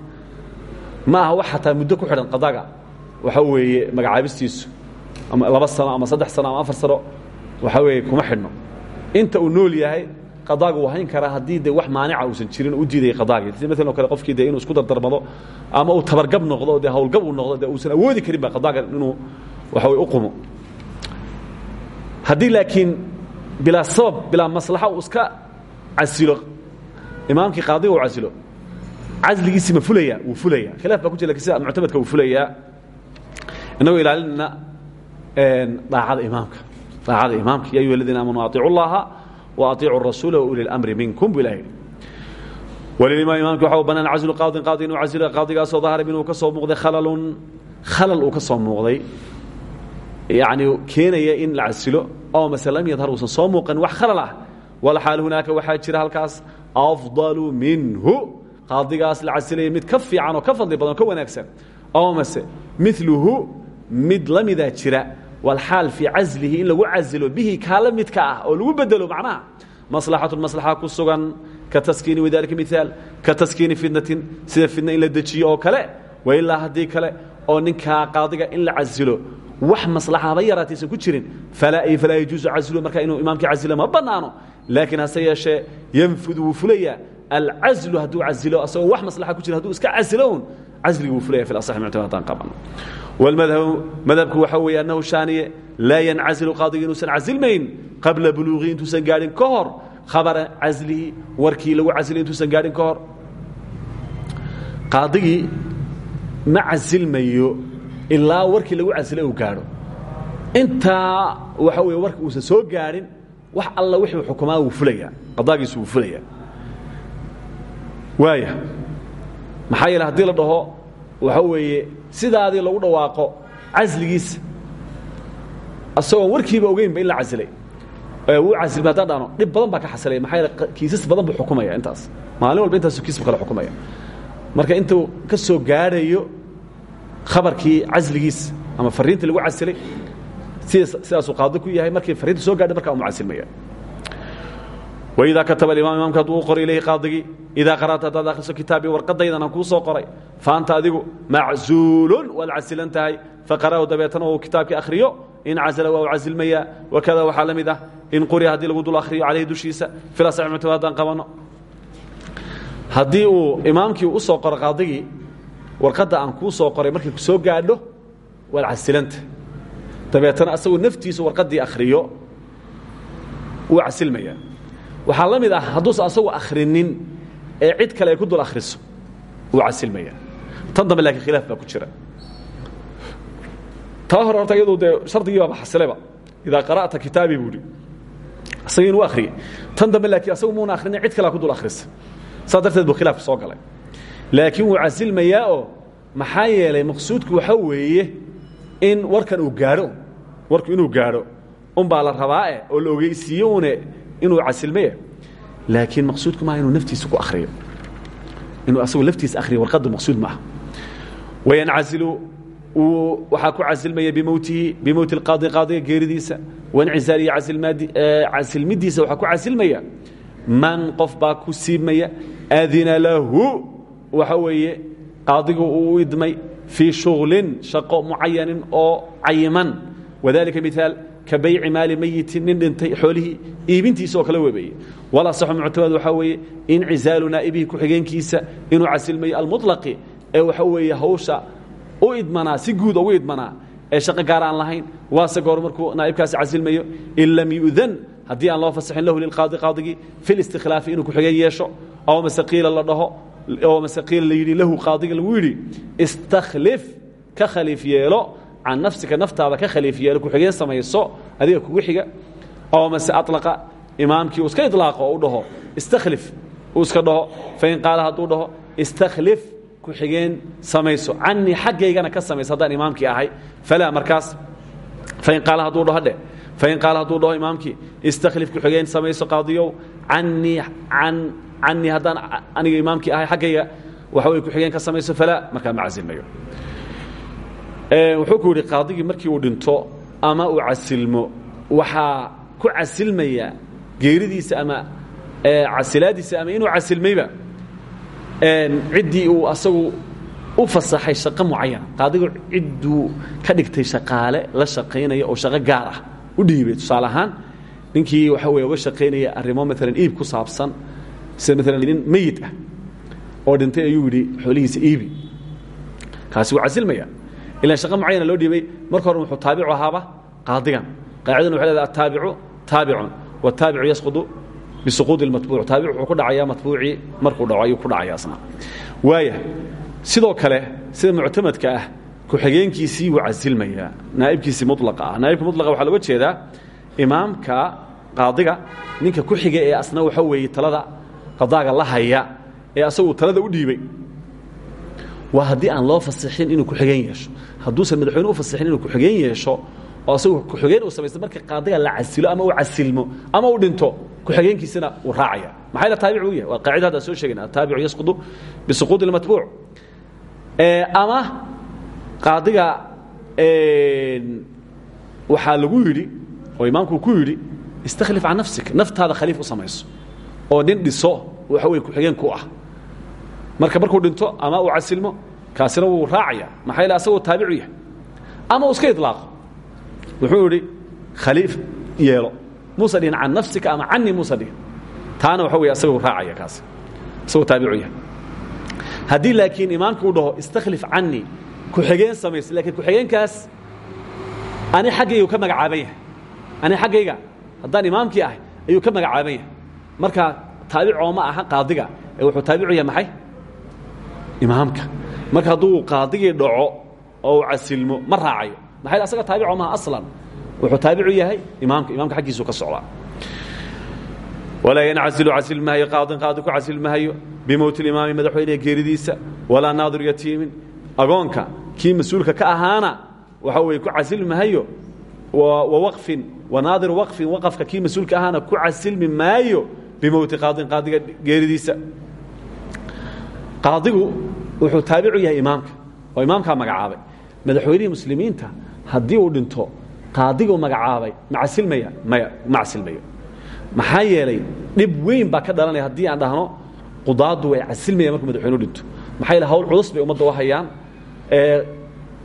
Ma aha wax xataa muddo ku xidhan qadaga. Waxa weeye magacaabistiisu ama laba sano ama saddex sano ama afar sano waxa weeye kuma xidhno. Inta uu nool yahay qadaaga uu hayn karaa haddii de wax maanica uusan jirin u diidaya qadaagii sida maalan o kale qofkii de inuu isku dardarmado ama uu tabargab noqdo de hawlgab uu noqdo de uusan awoodi karin ba qadaaga inuu waxa weye u qumo. Haddii laakiin bilaa sabab bilaa maslaxa uu iska casilo imaamkii qaadiga uu casilo casligiisii ma fulaya wuu fulaya. Khilaaf baa ku jira laakiin sida muctamadka wuu fulayaa inagoo ilaalinayna daacada imaamka. Daacada imaamka ya ayuha aladiina aamanu aiicu llaha wa aiicu rasuula wauli اlamri minkum bu ilahi walimaam imaamki waxa u bannaan caslu qaadin qaadi inuu casilo qaadigaasoo dahara minuu ka soo muuqday khalalun khalal uu ka soo muuqday yani keenaya in la casilo oo mase lam yadhar uusan soo muuqanin wax khalal ah walxaal hunaaka waxaa jira halkaas afdalu minhu qaadigaas la casilaya mid ka fiican oo ka fadli badan ka wanaagsan oo mase miluhu mid la jira walxaal fii caslihi in lagu casilo bihi kaa la midka ah oo lagu bedelo macnaha maslaxatun maslaxa ku sugan ka taskiini wadalika miaal ka taskiini fitnatin sida fitna in la dejiyo oo kale wailaa haddii kale oo ninkaa qaadiga in la casilo wax maslaxa haba yaraataysan ku jirin falaa yajuusu caslu marka inuu imaamkii casilo ma bannaano laakiin hase yeeshee yanfud wuu fulayaa alcazlu hadduu casilo asagoo wax maslaxa ku jira haduu iska casilo un casligii wuu fulaya fi asaxi muctamad haddaan qabano madhabku waxa weeye annahu shaaniye laa yancazilu qaadiga inuusan casilmayn qabla buluuqii intuusan gaadhin ka hor khabara caslihi warkii lagu casilay intuusan gaadhin ka hor qaadigii ma casilmayo ilaa warkii lagu casilay uu gaadho intaa waxa wey warka uusan soo gaadhin wax alla wixuu xukumaa wuu fulayaa qadaagiisu wuu fulayaa waaya maxaa yeele haddii la dhaho waxa weeye sidaadii lagu dhawaaqo casligiisa asagoon warkiiba ogeynba in la casilay. Wuu casilmay haddaan dhahno dhib badan baa ka xasilaya maxaa kiisas badan buu xukumaya intaas. Maalin walba intaasu kiis bu kale marka intuu ka soo gaadhayo khabarkii casligiisa ama fariintii lagu casilay sidaasuu qaadi ku yahay. Markii fariinta soo gaadha markaa umu casilmaya waidaa kataba imaam imaamka hadduu u qoray ilayhi qaadigii idaa qara'ta haddaad akhriso kitaabii warqadaydan aan kuu soo qoray faanta adigu maczuulun waad casilan tahay faqara'u dabeetana uu kitaabkii akhriyo in casala waa u casilmayaa wakada waxaa la mid ah in quriya haddii lagu dul akhriyo calayhi dushiisa filasax muctamad haddaan qabanno haddii uu imaamkii u soo qoro qaadigii warqadda aan kuu soo qoray markay ku soo gaadho waad casilanta dabeetana asagoo naftiisu warqaddii akhriyo wuu casilmayaa waxaa la mid ah hadduusan asagu akhrinin ee cid kale ay ku dul akhriso wuu casilmayaa. Tan dambe laakiin khilaaf baa ku jira. Taa hore horta iyadu dee shardigii baaba xasileba idaa qara'ta kitaabii buu idhi asagii inuu akhriyey. Tan dambe laakiin asagu muuna akhrinin cid kalea ku dul akhrisa saas darteed buu khilaafka soo galay. Laakiin wuu casilmayaa oo maxaa yeelay maqsuudku waxa weeye in warkan uu gaadho warku inuu gaadho unbaa la rabaae oo la ogeysiiye une inuu casilmaya laakiin maqsuudku maaha inuu naftiisa ku akriyo inuu asagu laftiisa akhriyo warqaddu maqsuud maaha. Wayancazilu uu waxaa ku casilmaya bimowtihi bimowti اlqaadi qaadiga geeridiisa. Waincisaalihi casilmidiisa waxaa ku casilmaya man qof baa ku siibmaya adina lahu waxa weeye qaadigu uu idmay fii shuغlin shaqo mucayanin oo cayiman wadalika miaal ka bayci maali mayitin nin dhintay xoolihii iibintiisa oo kale webeeye walasaxu muctamad waxaa weeye incizaalu naa'ibihi ku-xigeenkiisa inuu casilmayo almuطlaqi ee waxa weeye hawsha u idmanaa si guud ugu idmanaa ee shaqo gaar aan lahayn. Waase goor markuu naa'ibkaasi casilmayo in lam yu'dan haddii aan loo fasaxin lahu lilqaadi qaadigii fi listikhlaafi inuu ku-xigeen yeesho. Aw mase qiila la dhaho oo mase qiila la yidhi lahu qaadiga lagu yidhi istakhlif ka khaliif yeelo can nafsika naftaada ka khaliif yeelo ku-xigeen samayso adiga kugu xiga oo mase alaqa imaamkii uu iska ilaaqo oo u dhaho istakhlif uu iska dhaho fain qaala hadduu dhaho istakhlif ku-xigeen samayso. Canii xaggaygana ka samayso haddaan imaamkii ahay. Falaa markaas fain qaala hadduu dhaho dheh fain qaala hadduu dhaho imaamkii istakhlif ku-xigeen samayso qaadiyow canii an canii haddaan aniga imaamkii ahay xaggayga waxa wey ku-xigeen ka samayso falaa markaa ma casilmayo wuxuu ku yidhi qaadigii markii uu dhinto ama uu casilmo waxaa ku casilmaya geeridiisa ama casilaadiisa ama inuu casilmayba ciddii uu asagu u fasaxay shaqo mucayana qaadigu cidduu ka dhigtay shaqaale la shaqaynaya oo shaqo gaar ah. U dhiibay. Tusaale ahaan ninkii waxa wey uga shaqaynaya arrimo maalan iib ku saabsan sida maalan nin meyid ah oo dhintay ayuu yidhi xoolihiisa iibi. Kaasi wuu casilmaya ilaan shaqo mucayana loo dhiibay marka hore wuxuu taabicu ahaaba qaadigan qaacidana waxay leedahay ataabicu taabicun wataabicu yasqudu bisuquudi اlmatbuuc taabic wuxuu ku dhacayaa matbuucii markuu dhaco ayuu ku dhacaya asna waaya sidoo kale sida muctamadka ah ku-xigeenkiisii wuu casilmayaa naa'ibkiisii mulaqa ah naa'ibka mulaqa waxaa looga jeedaa imaamka qaadiga ninka ku xiga ee asna waxa weeye talada qadaaga la haya ee asagu talada u dhiibay waa haddii aan loo fasixin inuu ku-xigeen yeesho. Hadduusan madaxweyne u fasixin inuu ku-xigeen yeesho oo asagu ku-xigeen uu samaysta marka qaadiga la casilo ama uu casilmo ama uu dhinto ku-xigeenkiisina uu raacaya. Maxay la taabic u yahay? Waa qaacida hadda soo sheegayna. Ataabicu yasqudu bisuquudi اlmatbuuc ama qaadiga waxaa lagu yidhi oo imaamkuu ku yidhi istakhlif can nafsik naftaada khaliif u samayso oo nin dhiso waxa wey ku-xigeen ku ah marka markuu dhinto ama uu casilmo kaasina wuu raacaya. Maxaa yale asagoo taabicu yahay. Ama uu iska ilaaqo wuxuu idhi khaliif yeelo. Muusa dhihin can nafsika ama canii muusa dhihin? Taana waxa wey asaguu raacaya kaasi isagoo taabicu yahay. Haddii laakiin imaamka uu dhaho istakhlif canii ku-xigeen samaysa. Lakiin ku-xigeenkaas ani xaggaygu ka magacaaban yahay. Ani xaggayga haddaan imaamkii ahay ayuu ka magacaaban yahay. Marka taabicoo ma aha qaadiga ee wuxuu taabicu yahay maxay imaamka. Marka hadduu qaadigii dhaco oo uu casilmo ma raacayo. Maxay asaga taabico maha aslan. Wuxuu taabicu yahay imaamka imaamka xaggiisuu ka socdaa. Walaa yancazilu casil mahayo qaadin qaadi ku casil mahayo bimowti imaami madaxweyneha geeridiisa. Walaa naadir yatiimin. Agoonka kii mas'uulka ka ahaana waxa weye ku casilmi mahayo wawaqfin wanaadir waqfin waqafka kii mas'uulka ahaana ku casilmi maayo. Bimowti qaadin qaadiga geeridiisa qaadigu wuxuu taabicu yahay imaamka oo imaamkaa magacaabay. Madaxweynihii muslimiinta haddii uu dhinto qaadiguu magacaabay ma casilmaya maya ma casilmayo maxaa yeelay dhib weyn baa ka dhalanaya haddii aan dhahno qudaaddu way casilmaya markuu madaxweynuhu dhinto. Maxaa yeele hawl culus bay ummadda u hayaan.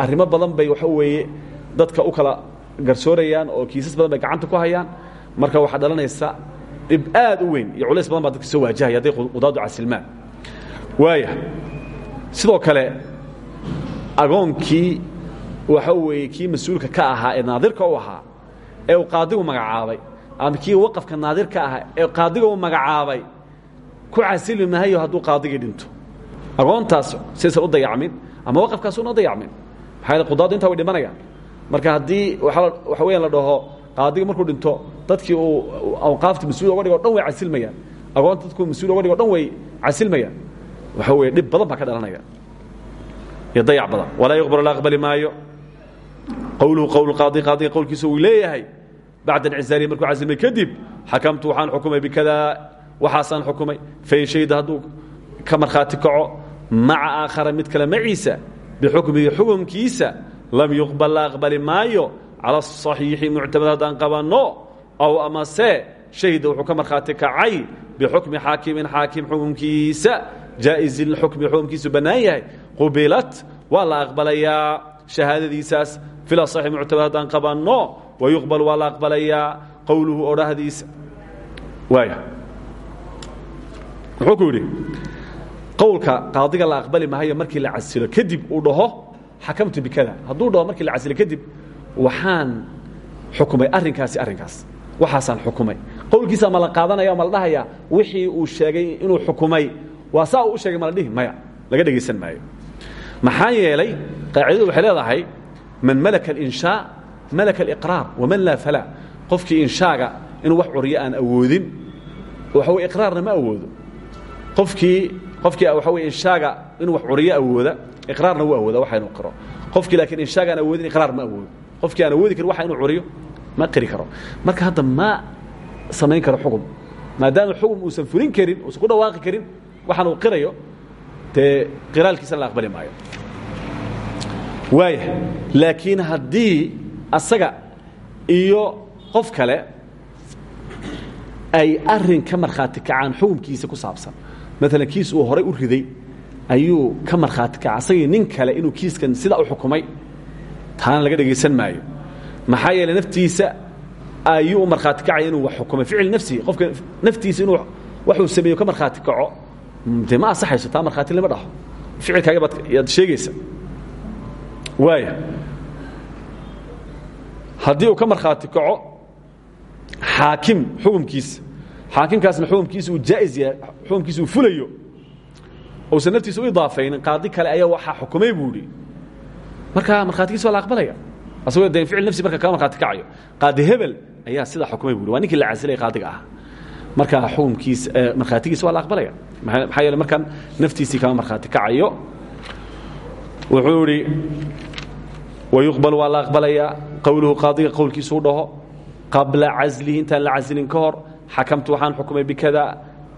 Arrimo badan bay waxa weeye dadka u kala garsoorayaan oo kiisas badan bay gacanta ku hayaan. Marka waxaa dhalanaysa dhib aad u weyn iyo culays badan baa dadka soo waajahaya hadday qudaaddu casilmaan waaya sidoo kale agoonkii waxa weeye kii mas'uulka ka ahaa ee naadirka u ahaa ee uu qaadigu magacaabay ama kii waqafka naadirka ahaa ee qaadiga uu magacaabay ku casilmi mahayo hadduu qaadigii dhinto. Agoontaas saysan u dayacmin ama waqafkaas una dayacmin. Maxaa yaele qudaaddu intaa way dhimanayaan. Marka haddii waxa weeyaan la dhaho qaadiga markuu dhinto dadkii uu awqaafta mas'uul oga dhigo o dhan way casilmayaan. Agoonta dadkuu mas'uul oga dhigo o dhan way casilmayaan waxa weeye dhib badan baa ka dhalanaya. Iyo dayac badan. Walaa yuqbalu la aqbali maayo. Qowluhu qowl qaadi qaadiga qowlkiisa uu leeyahay bacda incisaalii markuu casilmay kadib xakamtu waxaan xukumay bikadaa waxaasaan xukumay. Fain shahida hadduu ka markhaati kaco maca aakhara mid kale maciisa bixukmihi xukumkiisa lam yuqbal la aqbali maayo. Cala asaxiixi muctamad haddaan qabanno ow amase shahida wuxuu ka markhaati kacay bixukmi xaakimin xaakim xukumkiisa jaa'izi lxukmi xukumkiisu bannaan yahay qubilat waa la aqbalayaa. Shahaadadiisaas fil asaxi muctamad haddaan qabanno wayuqbal waa la aqbalayaa. Qowluhu odhahdiisa waaya. Wuxuu ku yidhi qowlka qaadiga la aqbali mahayo markii la casilo kadib uu dhaho xakamtu bikada. Hadduu dhaho markii la casilo kadib waxaan xukumay arrinkaasi arrinkaas. Waxaasaan xukumay. Qowlkiisa ma la qaadanaya ma la dhahayaa. Wixii uu sheegay inuu xukumay waa saa uu sheegay ma maya laga dhegaysan maayo. Maxaa yeelay qaacidadu waxay leedahay man malaka alinshaa malaka aliqraar waman laa falaa. Qofkii inshaaga inuu wax curiyo aan awoodin waxa weye iqraarna ma awoodo. Qofkii qofkii waxa weye inshaaga inuu wax curiyo awooda iqraarna wuu awooda waxa inuu qiro qofkii inshaaga aan awoodin iqraar ma awoodo. Qofkii aan awoodi karin waxa inuu curiyo ma qiri karo. Marka hadda ma samayn karo xugum maadaama xugum uusan fulin karin uusan ku dhawaaqi karin waxaan uu qirayo dee qiraalkiisana la aqbali maayo. Waaya laakiin haddii asaga iyo qof kale ay arrin ka markhaati kacaan xukumkiisa ku saabsan maalan kiis uu horay u riday ayuu ka markhaati kaca asagii nin kale inuu kiiskan sidaa u xukumay taana laga dhegaysan maayo. Maxaa yeeley naftiisa ayuu u markhaati kacaya wax xukumay. Ficil nafsihi qofka naftiisa inuu waxuu sameeyo ka markhaati kaco dee ma asaxayso? Taa markhaati lama dhaho ficilkaaga baad yaad sheegaysa. Waaya haddii uu ka markhaati kaco xaakim xukumkiisa xaakimkaasna xukumkiisa uu jaa'is yahay xukumkiisa uu fulayo uusan naftiisa u idaafaynin qaadi kale ayaa waxaa xukumay buu idhi markaa markhaatigiisa waa la aqbalaya. Asagoo de ficil nafsi marka kaga markhaati kacayo. Qaadi hebel ayaa sidaa xukumay buu hi waa ninkii la casilay qaadiga ah markaa xukumkiisa markhaatigiisa waa la aqbalaya maxaa yeele markaan naftiisii kama markhaati kacayo wuxuu idhi wayuqbal waa la aqbalayaa qowluhu qaadiga qowlkiisuu dhaho qabla caslihi intaan la casilin ka hor xakamtu waxaan xukumay bikada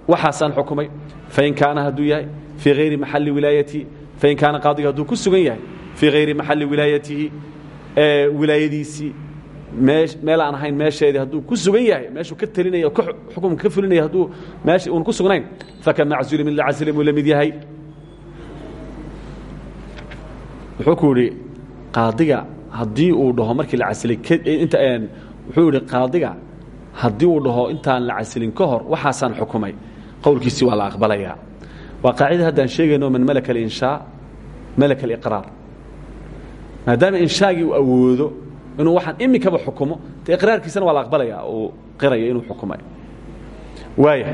waxaasaan xukumay fain kaana hadduu yahay fii hayri maxalli wilaayatihi fain kaana qaadiga hadduu ku sugan yahay fii hayri maxalli wilaayatihi wilaayadiisii meel aan ahayn meesheedii hadduu ku sugan yahay meeshuu ka telinaya xukumka ka fulinaya hadduu meesha uun ku sugnayn faka maczuli mid la casili muu la mid yahay. Wuxuu ku yidhi qaadiga haddii uu dhaho markii la casilay inta wuxuu yidhi qaadiga haddii uu dhaho intaan la casilin ka hor waxaasaan xukumay. Qowlkiisii waa la aqbalayaa waa qaacida haddaan sheegayno man malaka alinshaa malaka aliqraar maadaama inshaagii uu awoodo inuu waxaan imikaba xukumo. Dee iqraarkiisana waa la aqbalaya uu qiraya inuu xukumay. Waaya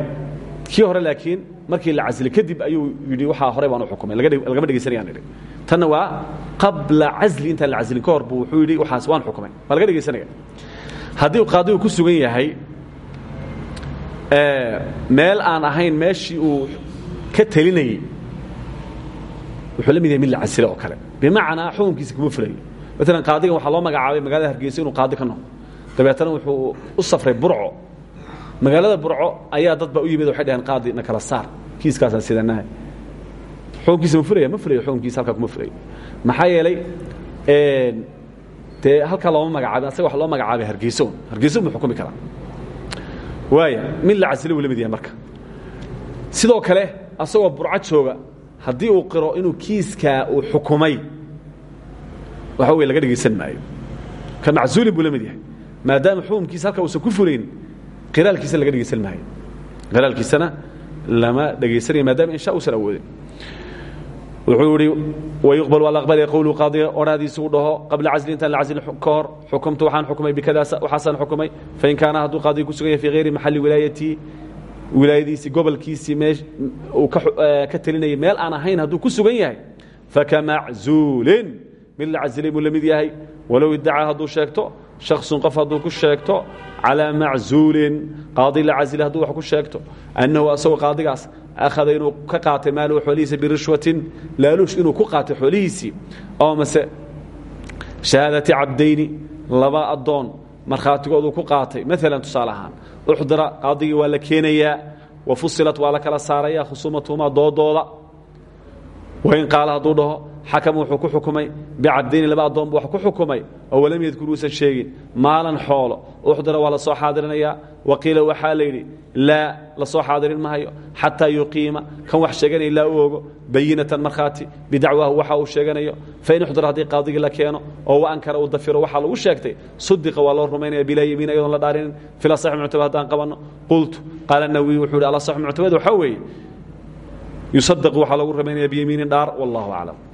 kii hore laakiin markii la casilay kadib ayuu yidhi waxaa horey baan u xukumay. Lagama dhegaysanayaan idhi. Tanna waa qabla casli intaan la casilin ka hor buu wuxuu yidhi waxaas waan xukumay. Waa laga dhegaysanaya haddii qaadigu ku sugan yahay meel aan ahayn meeshii uu ka telinayey wuxuu la mid yahay mid la casile oo kale. Bimacnaa xukunkiisa kuma fulayo maalan qaadigan waxaa loo magacaabay magaalada hargeysa inuu qaadi ka noqdo dabeetana wuxuu u safray burco. Magaalada burco ayaa dad baa u yimid waxay dhaheen qaadi na kala saar. Kiiskaasaan sidanahay xukunkiisa ma fulaya ma fulayo xukunkiisa halkaa kuma fulayo maxaa yeelay dee halkaa looma magacaabin asaga waxa loo magacaabay hargeyso hargeyso mu xukumi karaa? Waaya mid la casile wuu la mid yahay marka. Sidoo kale asagoo burco jooga haddii uu qiro inuu kiiskaa uu xukumay waxa wey laga dhegaysan maayo. Ka maczuulin buu la mid yahay. Maadaama xukumkiisa halkaa uusan ku fulayn qiraalkiisa laga dhegaysan maayo. Qiraalkiisana lama dhegaysanayo maadaama insha uusan awoodin. Wuxuu ihi wayuqbal waa la aqbalaya qowlu qaadiga odhaadiisu u dhaho qabla casli intaan la caslin ka hor xukumtu waxaan xukumay bikada waxaasaan xukumay. Fain kaana hadduu qaadiga ku sugan yahay fii hayri maxalli wilaayatii wilaayadiisii gobolkiisii mee uu ka telinayay meel aan ahayn hadduu ku sugan yahay fakamaczuulin mid la casilay buu la mid yahay. Walow iddacaa hadduu sheegto shaksun qof hadduu ku sheegto calaa maczuulin qaadi la casili hadduu wax ku sheegto annahu asagoo qaadigaas akhada inuu ka qaatay maalahu xoolihiisa birishwatin laaluush inuu ku qaatay xoolihiisii oo mase shahaadati cabdayni laba addoon markhaatigooduu ku qaatay. Maalan tusaale ahaan uxdira qaadigii waa wa fusilat waa la kala saaraya khusuumatuhumaa doodooda. Wain qaala hadduu dhaho xakam wuxuu ku xukumay bicabdayni laba addoon buu wax ku xukumay oo walam yadkur sheegin maalan xoolo uxdira waa soo xaadirinayaa waqiila waxaa la yidhi laa la soo xaadirin mahayo xataa yuqiima kan wax sheeganaya ilaa u bayinatan markhaati bidacwahu waxa uu sheeganayo fain uxdira haddii qaadigii la keeno oo wa ankara uu dafiro waxaa lagu sheegtay sudiqa waa loo rumaynaya bilaa yemiin ayadoon la dhaarinin fil asaxi muctamad haddaan qabanno qultu nawiy wuxuu yidhi alasaxu muctamad waxaa weeye yusadaqu waxaa lagu rumaynaya biyemiinin dhaar wallahu aclam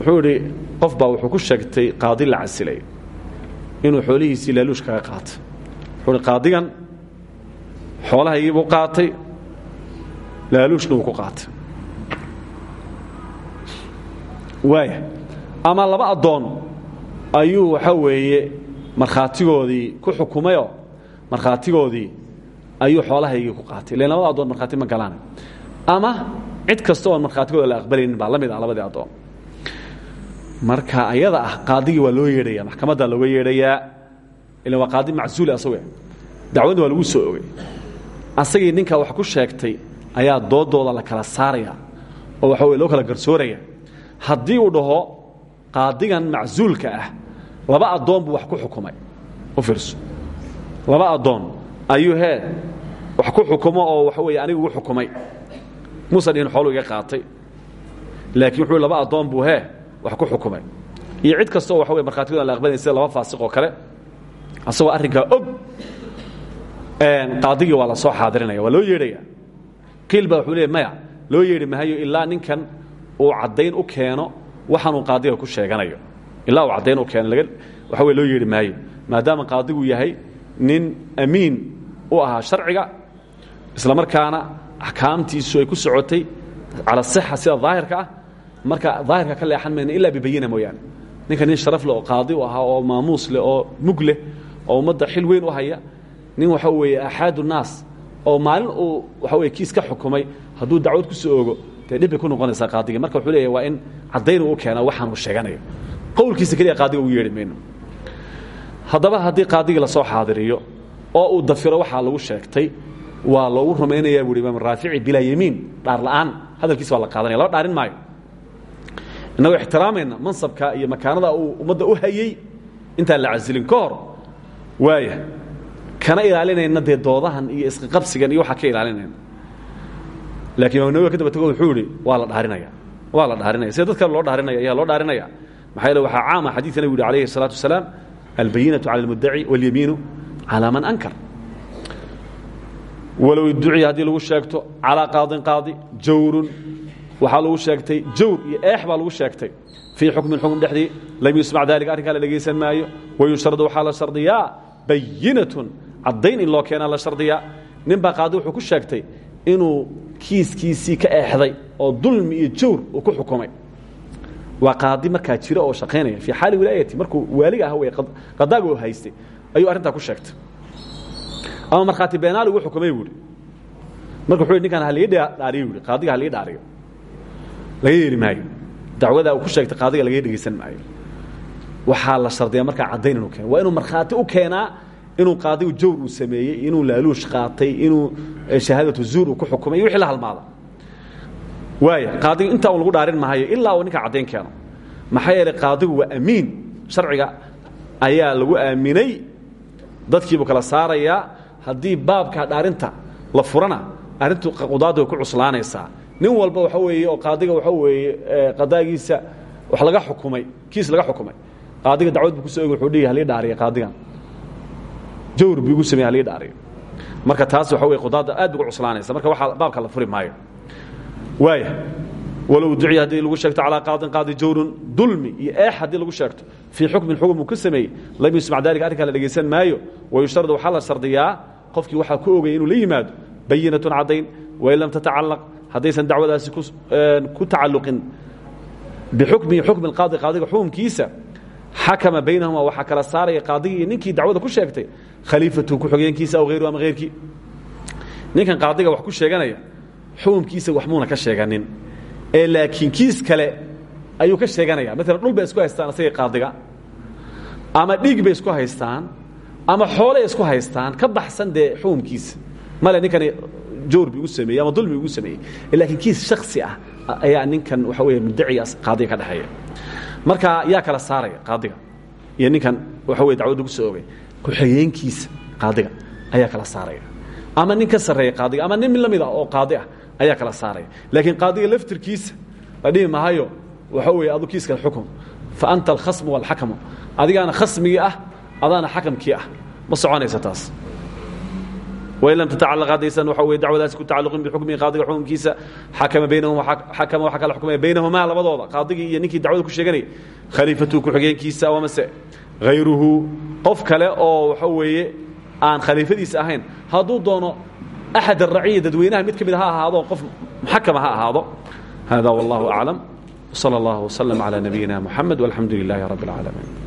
wuxuu idhi qof baa wuxuu ku sheegtay qaadi la casilay inuu xoolihiisii laaluush kaga qaatay. Wuxuu hi qaadigan xoolahaygiibuu qaatay laaluushna wuu ku qaatay. Waaya ama laba addoon ayuu waxaa weeye markhaatigoodii ku xukumayoo markhaatigoodii ayuu xoolahaygii ku qaatay. Ilan labada addoon markhaati ma galaan ama cid kasta oon markhaatigooda la aqbalaynin baa la mid ah labadii addoon marka ayada ah qaadigii waa loo yeedhaya maxkamaddaa looga yeedhayaa ila waa qaadi macsuuli asaga dacwadda waa lagu soo ogay asagii ninkaa wax ku sheegtay ayaa doodooda la kala saaraya oo waxa wey loo kala garsooraya haddii uu dhaho qaadigan macsuulka ah laba addoon buu wax ku xukumay. U fiirso. Laba addoon. Ayuu hee wax ku xukumo oo waxa weeye anigu xukumay. Muusan dhihin xooluu iga qaatay. Laakiin wuxuu laba addoon buu hee wax ku xukumay iyo cid kastoo waxa wey markhaatigood aan la aqbalaya sida laba faasiq oo kale asagoo arrinkaa og qaadigii waa la soo xaadirinaya waa loo yeedhaya qiil baa wuxuu leey maya loo yeedhi mahayo ilaa ninkan uu caddayn u keeno waxaanuu qaadiga ku sheeganayo. Ilaa uu caddayn u keeno waxa wey loo yeedhi maayo maadaama qaadigu yahay nin amiin u ahaa sharciga isla markaana axkaamtiisu ay ku socotay cala sixa sida daahirka ah marka daahirka ka leexan mayna ilaa bibayina mooyaane. Ninka nin sharaf leh oo qaadi u oo maamuus leh oo mug oo ummadda xil weyn u haya nin waxa weeye axaadu naas oo maalin uu waxa weye kiis ka xukumay hadduu dacwad ku soo ogo dee dhib ku noqonaysaa qaadiga. Marka wuxuu leeyahay waa in caddayn uu keena waxaan uu qowlkiisa keliya qaadiga ugu yeedhi mayno. Haddaba haddii qaadigii la soo xaadiriyo oo uu dafiro waxaa lagu sheegtay waa loogu rumaynayaa buuhi raafici bilaa yemiin dhaar la'aan. Hadalkiisa waa la qaadanaya laba dhaarin maayo innagoo ixtiraamayna mansabka iyo makaanada uu ummadda u hayey intaan la casilin ka hor waaya kana ilaalinayna dee doodahan iyo isqaqabsigan iyo waxaa ka ilaalinayna laakiin imaam nawiga ka daba tago wuxuu ihi waa la dhaarinaya waa la dhaarinaya sida dad kale loo dhaarinaya ayaa loo dhaarinaya maxaa yeele waxaa caama xadiidka nabigu yihi alayhi الsalaatu wasalaam albayinatu cala اlmudaci waاlyamiinu calaa man ankar walow idduciya haddii lagu sheegto calaa qaadin qaadi jawrun waxaa lagu sheegtay jawr iyo eex baa lagu sheegtay. Fii xukmin xukm dhexdii lam yusmac dalika arrinkaa la dhegaysan maayo. Wayushradu waxaa la shardiyaa bayinatun caddayn in loo keenaa la shardiyaa. Nin baa qaadi wuxuu ku sheegtay inuu kiiskiisii ka eexday oo dulmi iyo jawr uu ku xukumay. Waa qaadi markaa jira oo shaqaynaya. Fii xaali wilaayati markuu waaliga ah wey qadaaga oo haystay ayuu arrintaa ku sheegtay. Ama markhaati beenaali ugu xukumay buuhi marka wuxuu ninkaan halii dhaariyo buhi qaadiga halii dhaariyo laga yeeli maayo. Dacwadaa uu ku sheegtay qaadiga laga dhegaysan maayo. Waxaa la shardiyaa markaa caddayn inuu keeno waa inuu markhaati u keenaa inuu qaadigu jawr uu sameeyey inuu laaluush qaatay inuu shahaadatu zuur uu ku xukumay wixii la halmaada. Waaya qaadiga intaa un lagu dhaarin mahayo ilaa uu ninka caddayn keeno. Maxaa yeelay qaadigu waa amiin. Sharciga ayaa lagu aaminay. Dadkiibuu kala saarayaa. Haddii baabka dhaarinta la furana arrintu qudaadda way ku cuslaanaysaa nin walba waxa weeye oo qaadiga waxa weeye qadaagiisa wax laga xukumay kiis laga xukumay. Qaadiga dacwad buu ku soo egi wuxuu dhihi halii dhaariya qaadigan. Jawr buu igu sameye halii dhaariyo. Marka taas waxa weye qudaadda aad bay ku cuslaanaysa. Marka waxaa baabka la furi maayo. Waaya walow duciya haddii lagu sheegto calaa qaadin qaadi jawrun dulmi iyo eex haddii lagu sheegto fii xukmin xukm uu ka sameeyey. Lam yusmac dalika arrinkaa la dhegaysan maayo wayusharadu waxaa la shardiyaa qofkii waxaa ku ogaya inuu la yimaado bayinatun caddayn wain lam tatacallaq haddaysan dacwadaasi ku tacalluqin bixukmihi xukmi qaadi qaadiga xukumkiisa xakama baynahuma waxaa kala saaraya qaadigii iyo ninkii dacwada ku sheegtay khaliifatuhu ku-xogeenkiisa aw hayru ama hayrkii ninkan qaadiga wax ku sheeganaya xukumkiisa wax muuna ka sheeganin ee laakiin kiis kale ayuu ka sheeganaya. Maalan dhul bay isku haystaan asagay qaadiga ama dhiig bay isku haystaan ama xoolay isku haystaan ka baxsan dee xukumkiisa male ninkani bi igu sameeyey ama dulmi igu sameeyey. Laakiin kiis shaksi ah ayaa ninkan waxa weeye muddacigaas qaadiga ka dhexeeya. Marka yaa kala saaraya qaadiga iyo ninkan waxa weye dacwadda ku soo ogay ku-xigeenkiisa qaadiga ayaa kala saaraya. Ama nin ka sarreeya qaadiga ama nin la mid ah oo qaadi ah ayaa kala saaraya. Laakiin qaadiga laftirkiisa la dhihi mahayo waxa weeye adu kiiska xukum. Fa anta alkhasmu walxakamu adigaana khasmigii ah adaana xakamkii ah. Ma soconaysa taas wain lam tatacalaq haddaysan waxa weye dacwadaasi ku tacalluqin bixukmihi qaadiga xukumkiisa xakama baynahuma xakama waxaa kala xukumaya baynahumaa labadooda. Qaadigii iyo ninkii dacwada ku sheeganayay khaliifatuhu ku-xigeenkiisa amase hayruhu qof kale oo waxa weeye aan khaliifadiisa ahayn hadduu doono axad araciya dadweynaha mid ka mid ha ahaado qof muxakama ha ahaado. Hada wallahu aclam wsala allah wslm calى nabiyina muxamed walxamdu lilaahi rabb اlcaalamiin